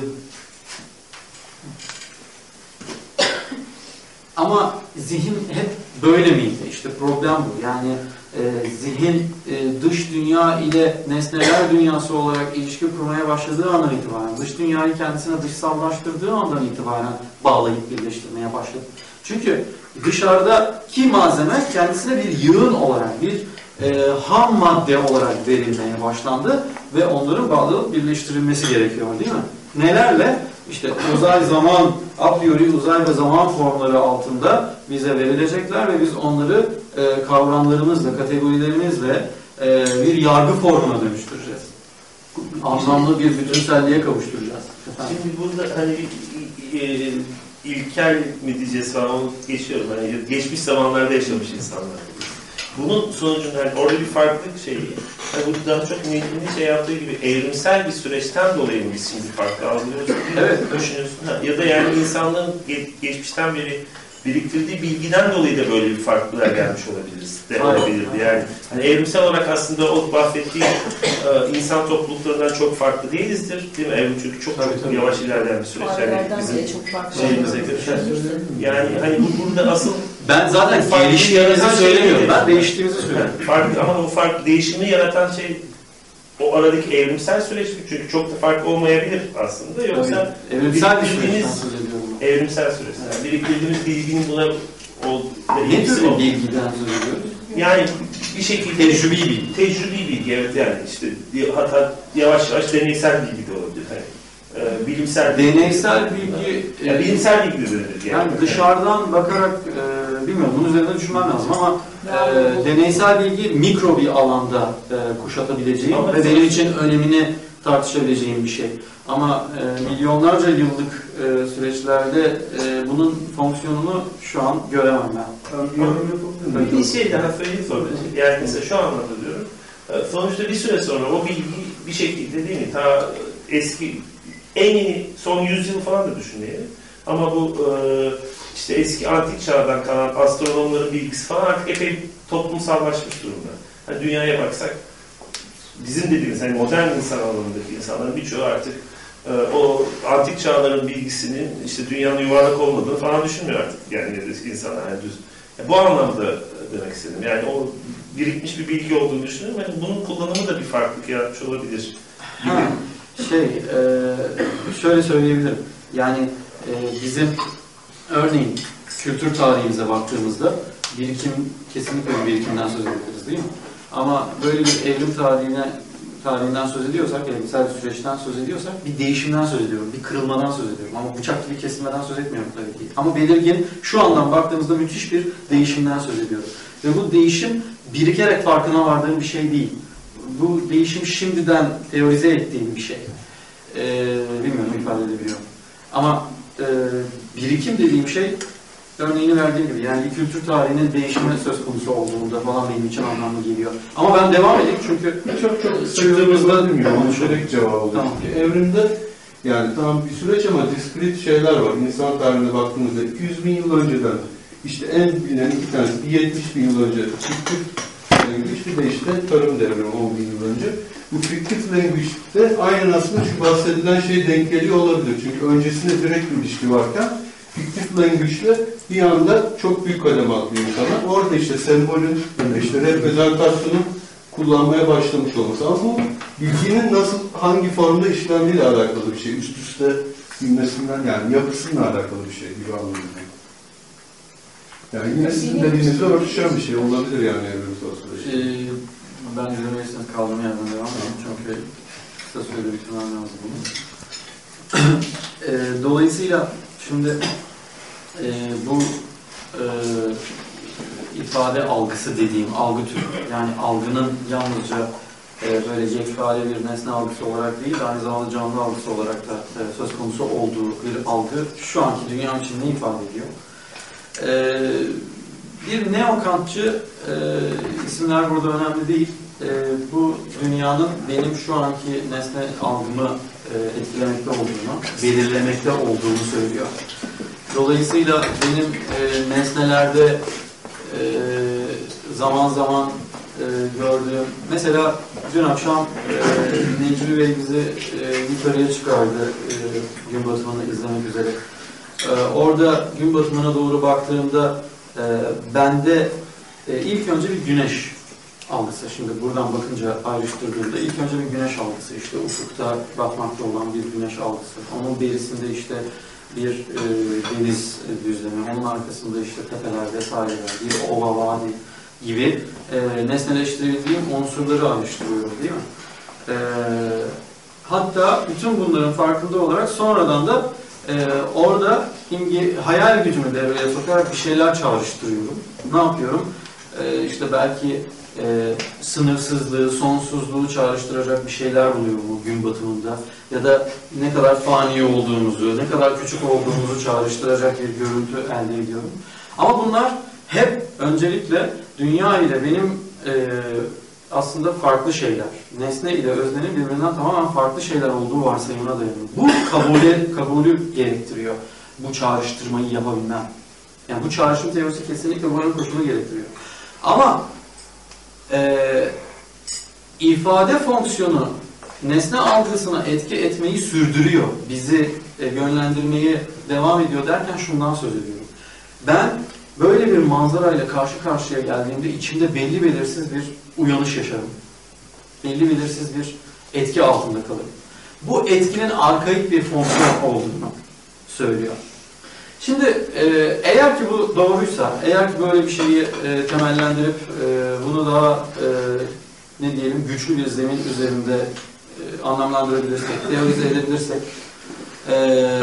ama zihin hep böyle miydi? İşte problem bu. Yani e, zihin e, dış dünya ile nesneler dünyası olarak ilişki kurmaya başladığı andan itibaren, dış dünyayı kendisine dışsallaştırdığı andan itibaren bağlayıp birleştirmeye başladı. Çünkü dışarıdaki malzeme kendisine bir yığın olarak, bir e, ham madde olarak verilmeye başlandı ve onların bağlanıp birleştirilmesi gerekiyor değil mi? Nelerle? İşte uzay zaman, a priori uzay ve zaman formları altında bize verilecekler ve biz onları e, kavramlarımızla, kategorilerimizle e, bir yargı formuna dönüştüreceğiz. Anlamlı bir bütünselliğe kavuşturacağız. Efendim?
Şimdi burada hani e, ilkel mi diyeceğiz falan onu geçiyorum. Hani geçmiş zamanlarda yaşamış insanlar. Bunun sonucunda hani orada bir farklılık şeyi. Hani bu daha çok Newton'un şey yaptığı gibi evrimsel bir süreçten dolayı mı biz şimdi farklı algılıyoruz?
Evet.
Düşünüyorsun. Ha, Ya da yani insanlığın ge- geçmişten beri biriktirdiği bilgiden dolayı da böyle bir farklılığa gelmiş olabiliriz. De olabilirdi yani. Hani evrimsel olarak aslında o bahsettiği e, insan topluluklarından çok farklı değilizdir. Değil mi? Evrim çünkü çok,
Tabii,
çok
tabii.
yavaş ilerleyen bir süreç. Yani bizim
çok farklı.
şeyimize göre. Yani hani bu burada asıl
Ben zaten
Farklı
geliştiğimizi
yaratan şey
söylemiyorum. Ben değiştiğimizi söylüyorum. [laughs]
fark ama o fark değişimi yaratan şey o aradaki evrimsel süreç mi? Çünkü çok da fark olmayabilir aslında. Yoksa
Tabii. Evrimsel bir süreçten
biriktirdiğiniz-
söz ediyorum.
evrimsel süreç. Yani biriktirdiğimiz bilginin buna o
Ne tür bir bilgiden söz ediyoruz?
Yani bir şekilde
Tecrübi bilgi.
tecrübi bilgi evet yani işte hatta yavaş yavaş deneysel bilgi de olabilir. Hani, e, bilimsel.
Deneysel bilgi,
Yani
e,
bilimsel bilgi de yani.
yani dışarıdan bakarak, e, bilmiyorum bunun üzerinde düşünmem lazım ama e, deneysel bilgi mikro bir alanda e, kuşatabileceğim
Ama
ve benim için önemini tartışabileceğim bir şey. Ama e, milyonlarca yıllık e, süreçlerde e, bunun fonksiyonunu şu an göremem ben.
Yorum yapabilir miyim?
Bir şey daha söyleyeyim sonra. Yani mesela şu anlamda diyorum. e, Sonuçta bir süre sonra o bilgi bir şekilde değil mi? Ta eski en yeni son 100 yıl falan da düşünmeyelim. Ama bu e, işte eski antik çağdan kalan astronomların bilgisi falan artık epey toplumsallaşmış durumda. Hani dünyaya baksak bizim dediğimiz hani modern insan alanındaki insanların birçoğu artık o antik çağların bilgisinin işte dünyanın yuvarlak olmadığını falan düşünmüyor artık. Yani insanlar yani düz. Ya bu anlamda demek istedim. Yani o birikmiş bir bilgi olduğunu düşünüyorum. Yani bunun kullanımı da bir farklılık yaratmış olabilir
Ha, şey, e, şöyle söyleyebilirim. Yani e, bizim örneğin kültür tarihimize baktığımızda birikim, kesinlikle bir birikimden söz ederiz değil mi? Ama böyle bir evrim tarihine tarihinden söz ediyorsak, evrimsel bir süreçten söz ediyorsak bir değişimden söz ediyorum, bir kırılmadan söz ediyorum. Ama bıçak gibi kesilmeden söz etmiyorum tabii ki. Ama belirgin şu andan baktığımızda müthiş bir değişimden söz ediyorum. Ve bu değişim birikerek farkına vardığım bir şey değil. Bu değişim şimdiden teorize ettiğim bir şey. Ee, bilmiyorum ifade edebiliyorum. Ama e, birikim dediğim şey örneğini verdiğim gibi yani bir kültür tarihinin değişimi söz konusu olduğunda falan benim için anlamlı geliyor. Ama ben devam edeyim çünkü
Çok çok
Çıktığımızda.
Direkt cevap olacak.
Tamam.
Ki Evrimde yani tamam bir süreç ama diskret şeyler var. İnsan tarihine baktığımızda 200 bin yıl önceden işte en bilinen iki tanesi bir 70 bin yıl önce fiktif language bir de işte tarım devrimi 10 bin yıl önce. Bu fiktif language'de aynen aslında şu bahsedilen şey denk geliyor olabilir. Çünkü öncesinde direkt bir ilişki varken fiktif language'le bir anda çok büyük kalem atlıyor insanlar. Orada işte sembolün, işte reprezentasyonun kullanmaya başlamış olması. Ama bu bilginin nasıl, hangi formda işlendiğiyle alakalı bir şey. Üst üste bilmesinden yani yapısıyla alakalı bir şey gibi anlıyorum. Yani yine sizin dediğinizle örtüşen bir şey olabilir yani evrimsel
Ee,
süreç.
ben izlemeyesiniz kaldığım yerden devam edeyim çünkü kısa sürede bitirmem lazım bunu. [clears throat] Ee, dolayısıyla şimdi e, bu e, ifade algısı dediğim algı türü yani algının yalnızca e, böyle yekpare bir nesne algısı olarak değil aynı zamanda canlı algısı olarak da e, söz konusu olduğu bir algı şu anki dünya için ne ifade ediyor? Ee, bir neokantçı e, isimler burada önemli değil. E, bu dünyanın benim şu anki nesne algımı e, etkilemekte olduğunu, belirlemekte olduğunu söylüyor. Dolayısıyla benim e, nesnelerde e, zaman zaman e, gördüğüm, mesela dün akşam e, Necmi Bey bizi e, yukarıya çıkardı e, gün batımını izlemek üzere. Ee, orada gün batımına doğru baktığımda e, bende e, ilk önce bir güneş algısı. Şimdi buradan bakınca ayrıştırdığımda ilk önce bir güneş algısı. İşte ufukta batmakta olan bir güneş algısı. Onun berisinde işte bir e, deniz düzlemi, onun arkasında işte tepeler vesaireler, bir ova vadi gibi e, nesneleştirildiğim unsurları ayrıştırıyorum değil mi? E, hatta bütün bunların farkında olarak sonradan da ee, orada imge, hayal gücümü devreye sokarak bir şeyler çağrıştırıyorum. Ne yapıyorum? Ee, işte belki e, sınırsızlığı, sonsuzluğu çağrıştıracak bir şeyler buluyorum o gün batımında. Ya da ne kadar fani olduğumuzu, ne kadar küçük olduğumuzu çağrıştıracak bir görüntü elde ediyorum. Ama bunlar hep öncelikle dünya ile benim e, aslında farklı şeyler. Nesne ile öznenin birbirinden tamamen farklı şeyler olduğu varsayımına dayanıyor. Bu kabulü, kabulü gerektiriyor. Bu çağrıştırmayı yapabilmem. Yani bu çağrışım teorisi kesinlikle buranın koşulu gerektiriyor. Ama e, ifade fonksiyonu nesne algısına etki etmeyi sürdürüyor. Bizi e, yönlendirmeye devam ediyor derken şundan söz ediyorum. Ben böyle bir manzarayla karşı karşıya geldiğimde içimde belli belirsiz bir uyanış yaşarım. Belli belirsiz bir etki altında kalırım. Bu etkinin arkaik bir fonksiyon olduğunu söylüyor. Şimdi e, eğer ki bu doğruysa, eğer ki böyle bir şeyi e, temellendirip e, bunu daha e, ne diyelim güçlü bir zemin üzerinde e, anlamlandırabilirsek, teorize edebilirsek e, [coughs]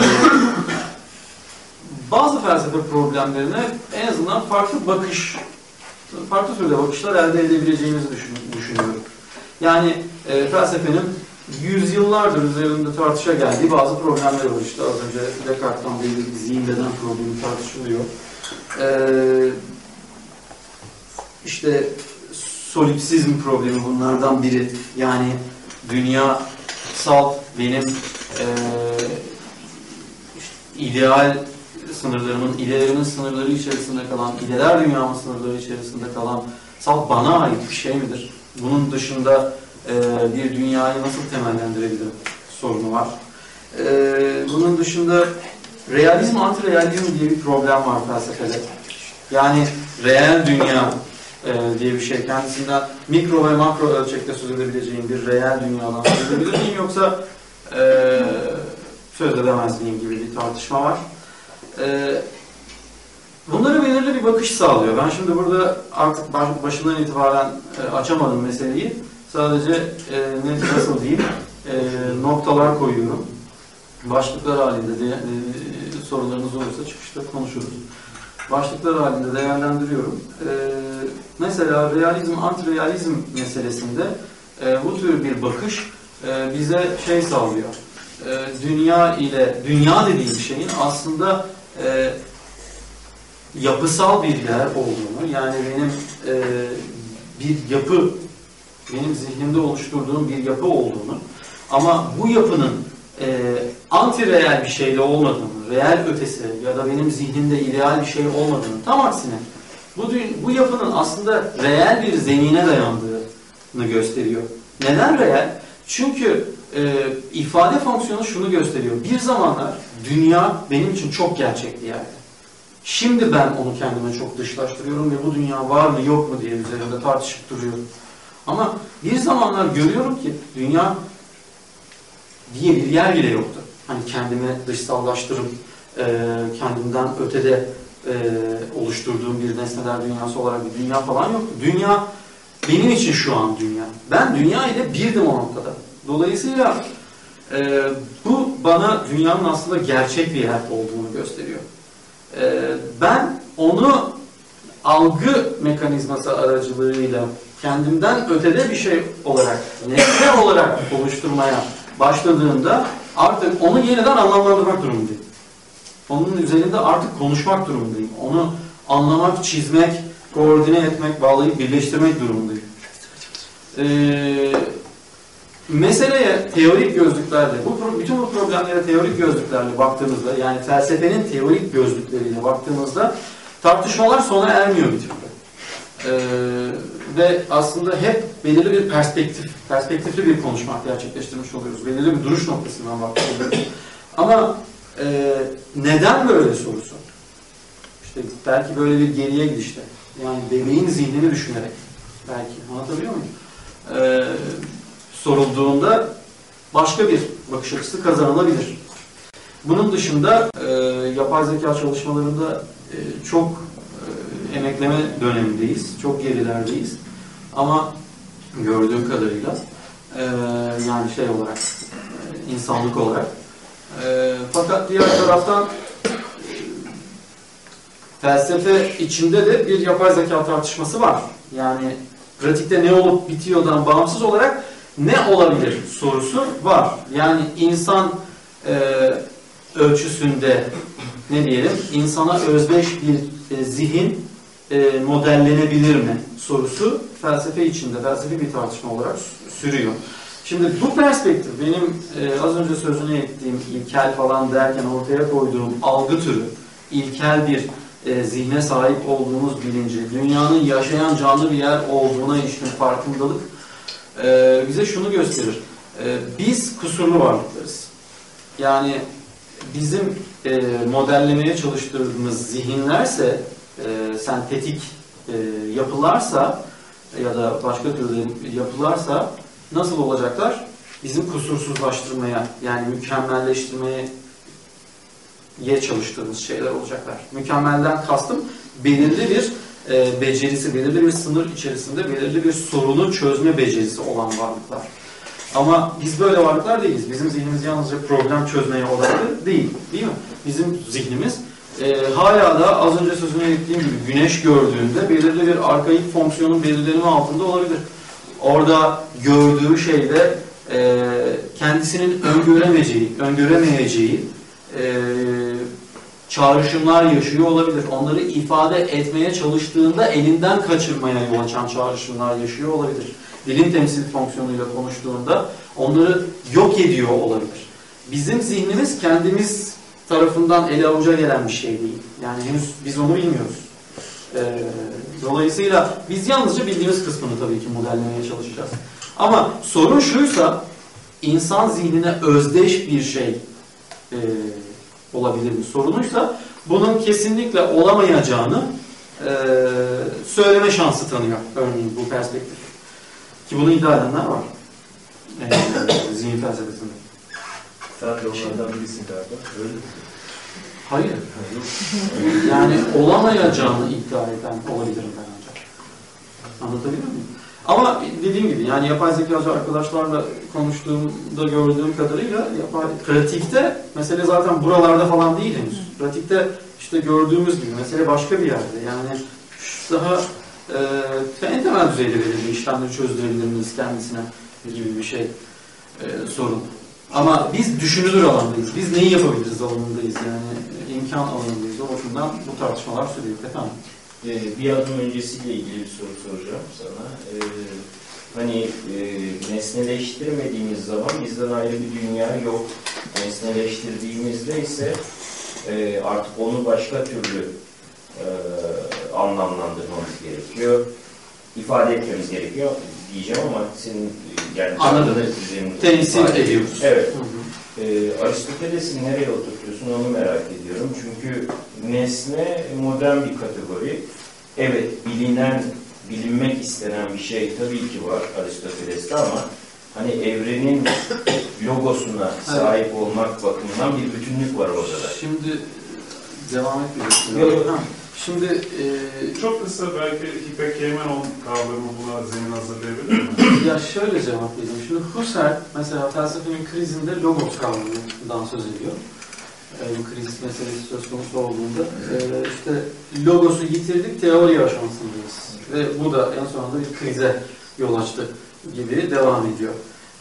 bazı felsefe problemlerine en azından farklı bakış, farklı türde bakışlar elde edebileceğimizi düşün, düşünüyorum. Yani e, felsefenin yüzyıllardır üzerinde tartışa geldiği bazı problemler var. İşte az önce Descartes'tan beri zihin beden problemi tartışılıyor. E, işte solipsizm problemi bunlardan biri. Yani dünyasal benim e, işte ideal sınırlarımın, ilelerimin sınırları içerisinde kalan, ideler dünyamın sınırları içerisinde kalan salt bana ait bir şey midir? Bunun dışında e, bir dünyayı nasıl temellendirebilirim sorunu var. E, bunun dışında realizm, anti-realizm diye bir problem var felsefede. Yani reel dünya e, diye bir şey. Kendisinden mikro ve makro ölçekte söz edebileceğim bir reel dünyadan söz edebilir miyim yoksa e, söz edemez miyim gibi bir tartışma var. E, bunları belirli bir bakış sağlıyor. Ben şimdi burada artık baş- başından itibaren e, açamadım meseleyi. Sadece e, ne, nasıl diyeyim e, noktalar koyuyorum. Başlıklar halinde de, e, sorularınız olursa çıkışta konuşuruz. Başlıklar halinde değerlendiriyorum. E, mesela realizm, anti-realizm meselesinde e, bu tür bir bakış e, bize şey sağlıyor. E, dünya ile, dünya dediğim şeyin aslında e, yapısal bir yer olduğunu, yani benim e, bir yapı, benim zihnimde oluşturduğum bir yapı olduğunu ama bu yapının e, anti-reel bir şeyle olmadığını, reel ötesi ya da benim zihnimde ideal bir şey olmadığını, tam aksine bu, bu yapının aslında reel bir zemine dayandığını gösteriyor. Neden reel? Çünkü e, ifade fonksiyonu şunu gösteriyor. Bir zamanlar dünya benim için çok gerçek bir yerde. Şimdi ben onu kendime çok dışlaştırıyorum ve bu dünya var mı yok mu diye üzerinde tartışıp duruyorum. Ama bir zamanlar görüyorum ki dünya diye bir yer bile yoktu. Hani kendimi dışsallaştırıp e, kendimden ötede e, oluşturduğum bir nesneler dünyası olarak bir dünya falan yoktu. Dünya benim için şu an dünya. Ben dünya ile birdim o noktada. Dolayısıyla e, bu bana dünyanın aslında gerçek bir yer olduğunu gösteriyor. E, ben onu algı mekanizması aracılığıyla kendimden ötede bir şey olarak, nesne olarak oluşturmaya başladığımda artık onu yeniden anlamlandırmak durumundayım. Onun üzerinde artık konuşmak durumundayım. Onu anlamak, çizmek, koordine etmek, bağlayıp birleştirmek durumundayım. Ee, meseleye teorik gözlüklerle, bu bütün bu problemlere teorik gözlüklerle baktığımızda, yani felsefenin teorik gözlükleriyle baktığımızda tartışmalar sona ermiyor bir türlü. Ee, ve aslında hep belirli bir perspektif, perspektifli bir konuşma gerçekleştirmiş oluyoruz. Belirli bir duruş noktasından bakıyoruz. Ama e, neden böyle sorusu? İşte belki böyle bir geriye gidişte. Yani bebeğin zihnini düşünerek. Belki anlatabiliyor muyum? Ee, sorulduğunda başka bir bakış açısı kazanılabilir. Bunun dışında e, yapay zeka çalışmalarında e, çok emekleme dönemindeyiz. Çok gerilerdeyiz. Ama gördüğüm kadarıyla e, yani şey olarak, e, insanlık olarak. E, fakat diğer taraftan e, felsefe içinde de bir yapay zeka tartışması var. Yani pratikte ne olup bitiyordan bağımsız olarak ne olabilir sorusu var. Yani insan e, ölçüsünde ne diyelim insana özdeş bir e, zihin e, modellenebilir mi sorusu felsefe içinde felsefi bir tartışma olarak sü- sürüyor. Şimdi bu perspektif benim e, az önce sözünü ettiğim ilkel falan derken ortaya koyduğum algı türü ilkel bir e, zihne sahip olduğumuz bilinci, dünyanın yaşayan canlı bir yer olduğuna ilişkin farkındalık e, bize şunu gösterir. E, biz kusurlu varlıklarız. Yani bizim e, modellemeye çalıştırdığımız zihinlerse, e, sentetik e, yapılarsa ya da başka türlü yapılarsa nasıl olacaklar? Bizim kusursuzlaştırmaya yani mükemmelleştirmeye ye çalıştığımız şeyler olacaklar. Mükemmelden kastım belirli bir e, becerisi, belirli bir sınır içerisinde belirli bir sorunu çözme becerisi olan varlıklar. Ama biz böyle varlıklar değiliz. Bizim zihnimiz yalnızca problem çözmeye odaklı değil. Değil mi? Bizim zihnimiz e, hala da az önce sözünü ettiğim gibi güneş gördüğünde belirli bir arkaik fonksiyonun belirlenimi altında olabilir. Orada gördüğü şeyde e, kendisinin öngöremeyeceği, öngöremeyeceği e, çağrışımlar yaşıyor olabilir. Onları ifade etmeye çalıştığında elinden kaçırmaya yol açan çağrışımlar yaşıyor olabilir. Dilin temsil fonksiyonuyla konuştuğunda onları yok ediyor olabilir. Bizim zihnimiz kendimiz tarafından ele avuca gelen bir şey değil. Yani henüz biz onu bilmiyoruz. Ee, dolayısıyla biz yalnızca bildiğimiz kısmını tabii ki modellemeye çalışacağız. Ama sorun şuysa insan zihnine özdeş bir şey e, olabilir mi sorunuysa bunun kesinlikle olamayacağını e, söyleme şansı tanıyor örneğin bu perspektif. Ki bunu iddia edenler var. E, zihin felsefesinde.
Sen de onlardan birisin galiba. Öyle mi?
Hayır. Yani olamayacağını iddia eden olabilirim ben ancak. Anlatabiliyor muyum? Ama dediğim gibi yani yapay zekacı arkadaşlarla konuştuğumda gördüğüm kadarıyla yapay, pratikte mesele zaten buralarda falan değil henüz. Pratikte işte gördüğümüz gibi mesele başka bir yerde. Yani daha e, en temel düzeyde belirli işlemleri çözdürebilir miyiz kendisine gibi bir şey e, sorun. Ama biz düşünülür alandayız. Biz neyi yapabiliriz alanındayız. Yani imkan alanındayız. O bakımdan bu tartışmalar sürüyor. Efendim?
Ee, bir adım öncesiyle ilgili bir soru soracağım sana. Ee, hani e, nesneleştirmediğimiz zaman bizden ayrı bir dünya yok. Nesneleştirdiğimizde ise e, artık onu başka türlü e, anlamlandırmamız gerekiyor. ifade etmemiz gerekiyor diyeceğim ama senin e, yani
Anladım. Temsil ediyoruz.
Evet.
Hı hı.
Ee, Aristoteles'i nereye oturtuyorsun onu merak ediyorum. Çünkü nesne modern bir kategori. Evet bilinen, bilinmek istenen bir şey tabii ki var Aristoteles'te ama hani evrenin logosuna sahip olmak bakımından bir bütünlük var orada da.
Şimdi e, devam etmeyeceğiz.
Yok,
Şimdi e,
Çok kısa belki Hipekyemenon kavramı buna zemin hazırlayabilir mi? [clears throat]
ya şöyle cevap vereyim. Şimdi Husserl mesela felsefenin krizinde logos kavramından söz ediyor. E, bu kriz meselesi söz konusu olduğunda e, işte logosu yitirdik teori aşamasındayız. Ve bu da en sonunda bir krize yol açtı gibi devam ediyor.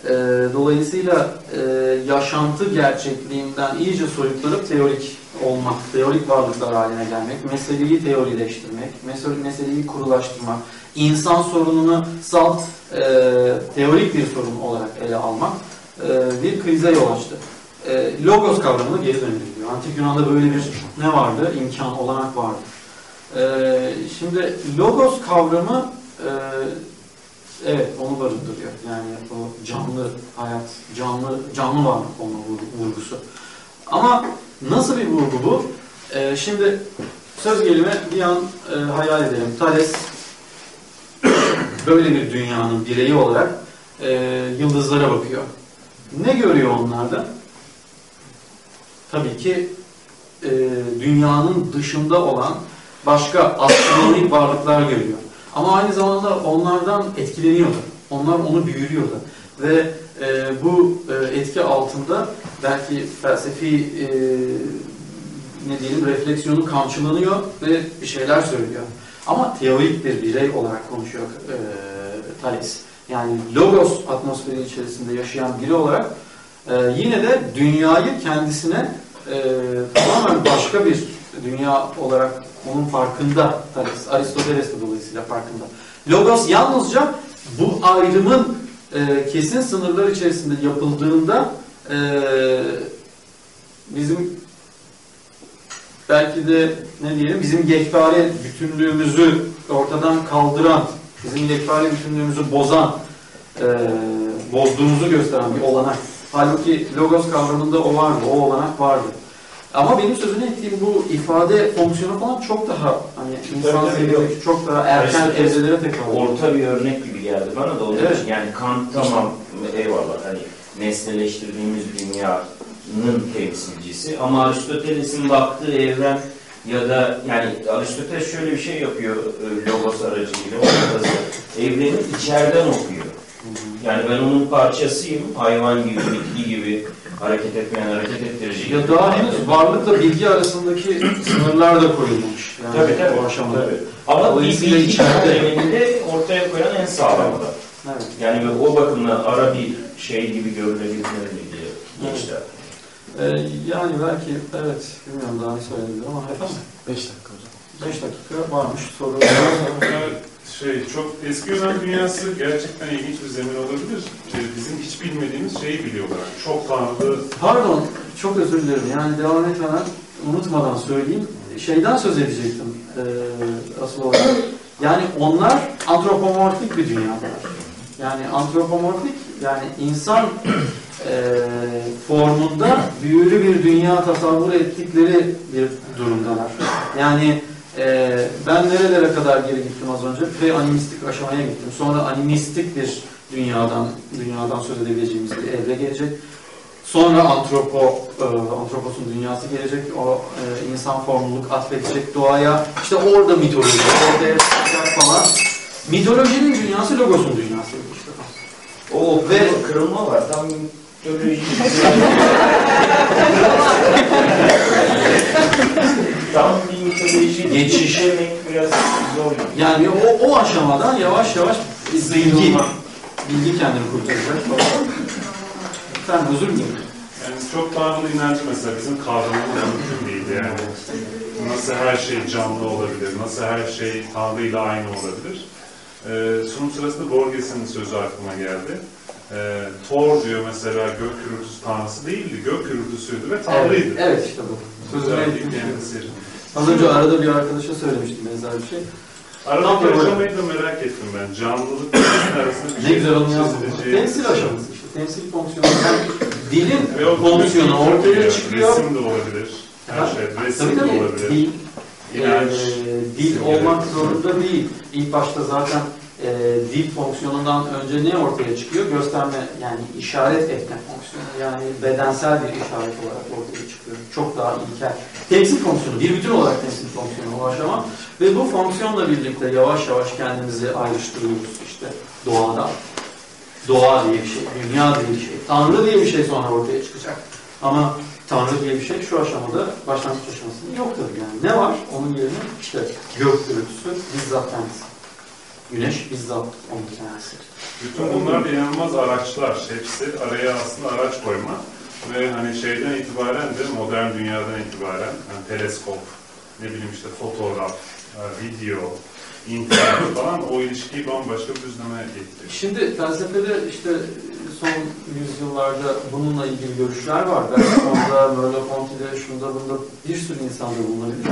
E, dolayısıyla e, yaşantı gerçekliğinden iyice soyutlanıp teorik olmak, teorik varlıklar haline gelmek, meseleyi teorileştirmek, mesele, meseleyi kurulaştırmak, insan sorununu salt e, teorik bir sorun olarak ele almak e, bir krize yol açtı. E, logos kavramına geri dönülüyor. Antik Yunan'da böyle bir ne vardı? İmkan, olanak vardı. E, şimdi logos kavramı e, evet onu barındırıyor. Yani o canlı hayat, canlı canlı varlık olma vurgu- vurgusu. Ama nasıl bir vurgu bu? E, şimdi söz gelimi bir an e, hayal edelim. Thales böyle bir dünyanın bireyi olarak e, yıldızlara bakıyor. Ne görüyor onlarda? Tabii ki e, dünyanın dışında olan başka astronomik [laughs] varlıklar görüyor. Ama aynı zamanda onlardan etkileniyor da. Onlar onu büyülüyor da. Ve e, bu e, etki altında belki felsefi e, ne diyelim refleksiyonu kamçılanıyor ve bir şeyler söylüyor. Ama teorik bir birey olarak konuşuyor e, Thales. Yani logos atmosferi içerisinde yaşayan biri olarak e, yine de dünyayı kendisine e, tamamen başka bir dünya olarak onun farkında Thales. Aristoteles de dolayısıyla farkında. Logos yalnızca bu ayrımın e, kesin sınırlar içerisinde yapıldığında e, bizim belki de ne diyelim bizim yekpare bütünlüğümüzü ortadan kaldıran, bizim yekpare bütünlüğümüzü bozan, e, bozduğumuzu gösteren bir olanak. Halbuki logos kavramında o vardı, o olanak vardı. Ama benim sözünü ettiğim bu ifade fonksiyonu falan çok daha hani insan zihnindeki çok daha erken
Aristoteles
evzelere tekrar.
Orta bir örnek gibi geldi bana da onun
Evet.
için. Yani Kant tamam eyvallah hani nesneleştirdiğimiz dünyanın temsilcisi ama Aristoteles'in baktığı evren ya da yani Aristoteles şöyle bir şey yapıyor e, logos aracılığıyla orada evreni içeriden okuyor. Yani ben onun parçasıyım. Hayvan gibi, bitki gibi hareket etmeyen hareket ettirici.
Ya daha henüz varlıkla bilgi arasındaki sınırlar da koyulmuş. Yani
Tabii tabii.
O aşamada.
tabii. Ama
Dolayısıyla
bilgi
içeride-
ortaya koyan en sağlamı da.
Evet.
Yani ve o bakımdan ara bir şey gibi görülebilir mi diye geçti.
Ee, yani belki evet bilmiyorum daha ne söyleyebilirim ama efendim
5 dakika hocam.
5 dakika varmış soru.
şey, çok eski Yunan dünyası gerçekten ilginç bir zemin olabilir. Ee, Bizim hiç bilmediğimiz şeyi biliyorlar. Çok tanrılı
Pardon çok özür dilerim yani devam etmeden unutmadan söyleyeyim. Şeyden söz edecektim ee, asıl olarak. Yani onlar antropomorfik bir dünyadalar. Yani antropomorfik yani insan e, formunda büyülü bir dünya tasavvur ettikleri bir durumdalar. Yani Ee, ben nerelere kadar geri gittim az önce? Pre-animistik aşamaya gittim. Sonra animistik bir dünyadan dünyadan söz edebileceğimiz bir evre gelecek. Sonra antropo, e, antroposun dünyası gelecek. O e, insan formluluk atfedecek doğaya. İşte orada mitoloji ortaya çıkacak falan. Mitolojinin dünyası logosun dünyası.
O
Ve-
kırılma var. Tam. Tam bir mitoloji
Geçiş.
demek biraz zor.
Yani o, o aşamadan yavaş yavaş bilgi, bilgi kendini kurtaracak falan. Sen huzur mu?
Yani çok tanrılı inancı mesela bizim kavramımız mümkün değildi yani. Nasıl her şey canlı olabilir, nasıl her şey Tanrı'yla aynı olabilir. Ee, sunum sırasında Borges'in sözü aklıma geldi. Ee, Thor diyor mesela gök gürültüsü tanrısı değildi, gök gürültüsüydü ve tanrıydı.
Evet, evet işte bu.
Bir
şey.
kendisi.
Az önce arada bir arkadaşa söylemiştim benzer bir şey.
Aradaki
Tam da böyle.
aşamayı da merak ettim ben. Canlılık arasında bir
Ne
şey
güzel
çizileceği-
Temsil aşaması işte. Temsil fonksiyonu. Yani dilin fonksiyonu ortaya çıkıyor.
Resim de olabilir. Her şey. Resim de olabilir.
Dil,
İnanç.
e, dil olmak zorunda değil. İlk başta zaten e, dil fonksiyonundan önce ne ortaya çıkıyor? Gösterme yani işaret etme fonksiyonu. Yani bedensel bir işaret olarak ortaya çıkıyor. Çok daha ilkel. Temsil fonksiyonu, bir bütün olarak temsil fonksiyonu o aşama. Ve bu fonksiyonla birlikte yavaş yavaş kendimizi ayrıştırıyoruz işte doğada. Doğa diye bir şey, dünya diye bir şey, Tanrı diye bir şey sonra ortaya çıkacak. Ama Tanrı diye bir şey şu aşamada başlangıç aşamasında yok tabii yani. Ne var? Onun yerine işte gök gürültüsü bizzat kendisi. Güneş bizzat onun kendisi.
Bütün bunlar da inanılmaz araçlar. Hepsi araya aslında araç koyma. Ve hani şeyden itibaren de modern dünyadan itibaren yani teleskop, ne bileyim işte fotoğraf, e, video, internet falan o ilişkiyi bambaşka bir düzleme getiriyor.
Şimdi felsefede işte son yüzyıllarda bununla ilgili görüşler var. Bergson'da, Merleau-Ponty'de, şunda bunda bir sürü insanda bulunabilir.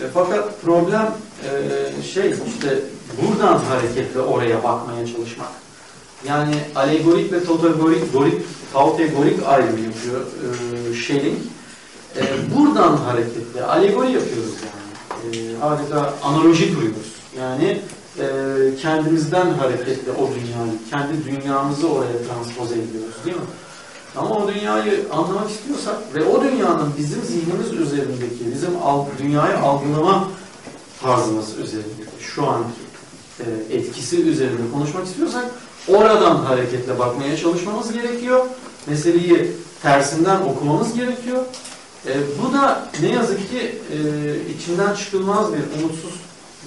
E, fakat problem e, şey işte buradan hareketle oraya bakmaya çalışmak. Yani alegorik ve totegorik, gorik, tautegorik ayrımı yapıyor e, Schelling. E, buradan hareketle alegori yapıyoruz yani. E, adeta analoji kuruyoruz. Yani e, kendimizden hareketle o dünyayı, kendi dünyamızı oraya transpoze ediyoruz değil mi? Ama o dünyayı anlamak istiyorsak ve o dünyanın bizim zihnimiz üzerindeki, bizim dünyayı algılama tarzımız üzerindeki, şu anki e, etkisi üzerinde konuşmak istiyorsak oradan hareketle bakmaya çalışmamız gerekiyor. Meseleyi tersinden okumamız gerekiyor. E, bu da ne yazık ki e, içinden çıkılmaz bir umutsuz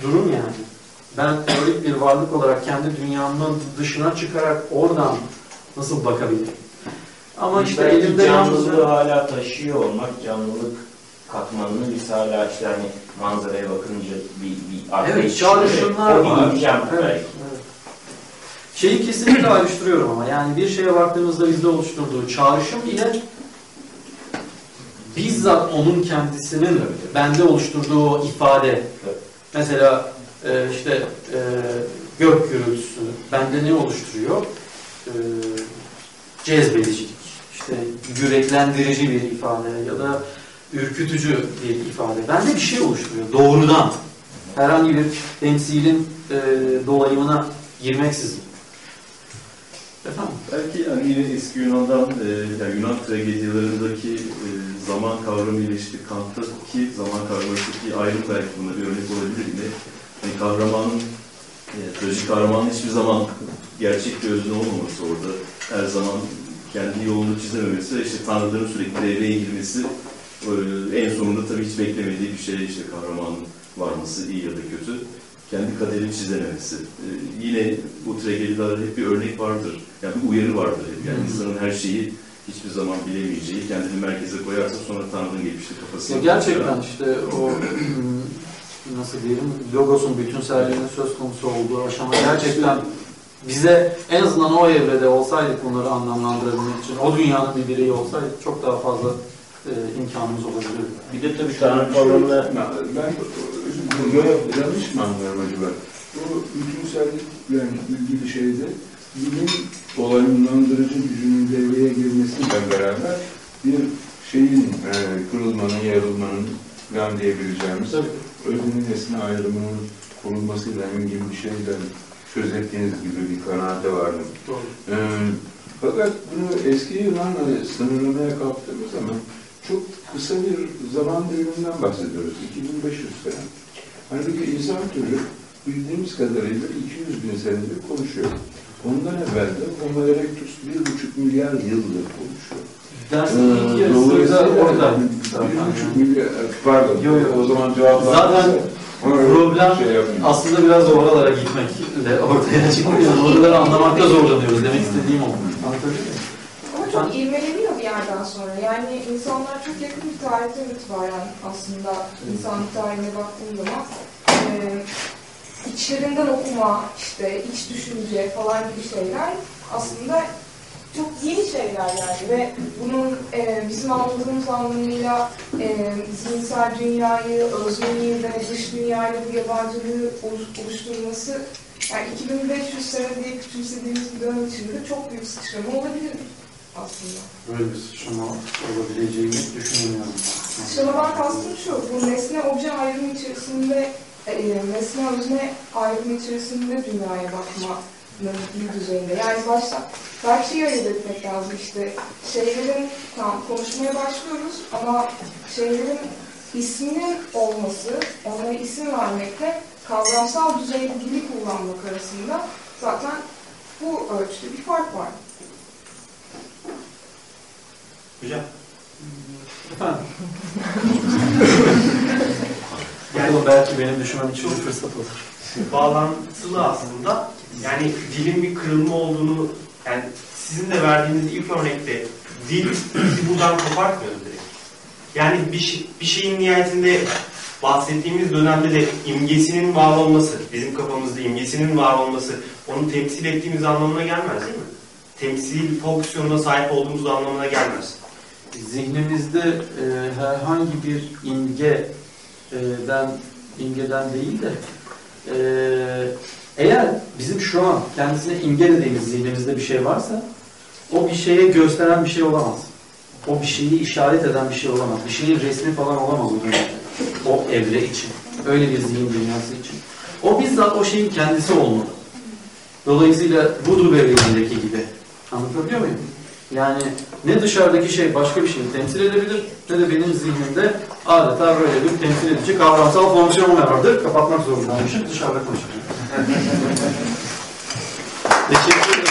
durum yani. Ben teorik bir varlık olarak kendi dünyamın dışına çıkarak oradan nasıl bakabilirim? Ama işte
Belki
elimde
canlılığı hala taşıyor olmak, canlılık katmanını biz hala işte hani manzaraya bakınca bir, bir
Evet, çağrışımlar var. Evet, evet. Şeyi kesinlikle ayrıştırıyorum ama yani bir şeye baktığımızda bizde oluşturduğu çağrışım ile bizzat onun kendisinin bende oluşturduğu ifade. Mesela e, işte e, gök gürültüsü bende ne oluşturuyor? E, cezbedicilik, işte yüreklendirici bir ifade ya da ürkütücü bir ifade. Bende bir şey oluşturuyor doğrudan. Herhangi bir temsilin e, dolayımına girmeksizin. Efendim?
Belki hani yine eski Yunan'dan, e, yani Yunan tragedyalarındaki e, zaman kavramı ile işte Kant'taki zaman kavramındaki ayrım belki buna bir örnek olabilir yine. Yani kahramanın, e, trajik kahramanın hiçbir zaman gerçek bir özne olmaması orada. Her zaman kendi yolunu çizememesi ve işte tanrıların sürekli devreye girmesi e, en sonunda tabii hiç beklemediği bir şey işte kahramanın varması iyi ya da kötü kendi kaderini çizememesi. Ee, yine bu tragedilerde hep bir örnek vardır. Yani bir uyarı vardır hep. Yani insanın her şeyi hiçbir zaman bilemeyeceği, kendini merkeze koyarsa sonra Tanrı'nın gelip işte kafasını...
Ya gerçekten işte o [clears throat] nasıl diyelim logosun bütünselliğinin söz konusu olduğu aşama gerçekten bize en azından o evrede olsaydık bunları anlamlandırabilmek için o dünyanın bir bireyi olsaydık çok daha fazla e, imkanımız olabilirdi.
Bir de tabii Tanrı kavramına
Ben, özür dilerim, yanlış mı anlıyorum acaba? Bu bütünsellikle ilgili şeyde bilim olaylandırıcı gücünün devreye girmesiyle beraber bir şeyin e, kırılmanın, yarılmanın falan diyebileceğimiz
Tabii.
özne nesne ayrımının kurulmasıyla ilgili bir şeyden söz ettiğiniz gibi bir kanaate vardım. Ee, fakat bunu eski Yunan'la sınırlamaya kalktığımız zaman çok kısa bir zaman diliminden bahsediyoruz. 2500 sene. Halbuki insan türü bildiğimiz kadarıyla 200 bin senedir konuşuyor. Ondan evvel de Homo erectus 1,5 milyar yıldır konuşuyor.
Dersin ilk
Ee,
yarısı da
dolayısıyla
orada.
Bir buçuk milyar, pardon,
Yo, yo.
o zaman cevap
Zaten problem
şey yapayım.
aslında biraz oralara gitmekle ortaya çıkıyor. Oraları anlamakta zorlanıyoruz. Demek istediğim o. Anlatabiliyor
çok ivmeleniyor bir yerden sonra. Yani insanlar çok yakın bir tarihten itibaren aslında insanlık tarihine baktığım zaman e, içlerinden okuma, işte iç düşünce falan gibi şeyler aslında çok yeni şeyler yani ve bunun e, bizim anladığımız anlamıyla e, zihinsel dünyayı, özneyi ve dış dünyayla bu yabancılığı oluş- oluşturması yani 2500 sene diye küçümsediğimiz bir dönem içinde de çok büyük sıçrama olabilir aslında.
Böyle bir sıçrama olabileceğini düşünmüyorum.
Sıçramadan kastım şu, bu nesne obje ayrımı içerisinde, e, nesne özne ayrımı içerisinde dünyaya bakmanın bir düzeyinde. Yani başta, belki şeyi ayırt etmek lazım işte, şeylerin, tamam konuşmaya başlıyoruz ama şeylerin isminin olması, onlara isim vermekle kavramsal düzeyde dili kullanmak arasında zaten bu ölçüde bir fark var.
Hocam.
Efendim? [laughs] Yani belki benim düşünmem için bir fırsat olur.
bağlantılı aslında. Yani dilin bir kırılma olduğunu, yani sizin de verdiğiniz ilk örnekte dil bizi buradan kopartmıyor direkt. Yani bir, şey- bir şeyin nihayetinde bahsettiğimiz dönemde de imgesinin var olması, bizim kafamızda imgesinin var olması, onu temsil ettiğimiz anlamına gelmez değil mi? Temsil fonksiyonuna sahip olduğumuz anlamına gelmez.
Zihnimizde e, herhangi bir imgeden, imgeden değil de e, eğer bizim şu an kendisine imge dediğimiz zihnimizde bir şey varsa o bir şeye gösteren bir şey olamaz. O bir şeyi işaret eden bir şey olamaz. Bir şeyin resmi falan olamaz o dönemde. O evre için. Öyle bir zihin dünyası için. O bizzat o şeyin kendisi olmalı. Dolayısıyla budur evrenindeki gibi. Anlatabiliyor muyum? Yani ne dışarıdaki şey başka bir şeyi temsil edebilir ne de benim zihnimde adeta böyle bir temsil edici kavramsal fonksiyon vardır. Kapatmak zorundaymışım. Dışarıda konuşacağım. [laughs] Teşekkür ederim.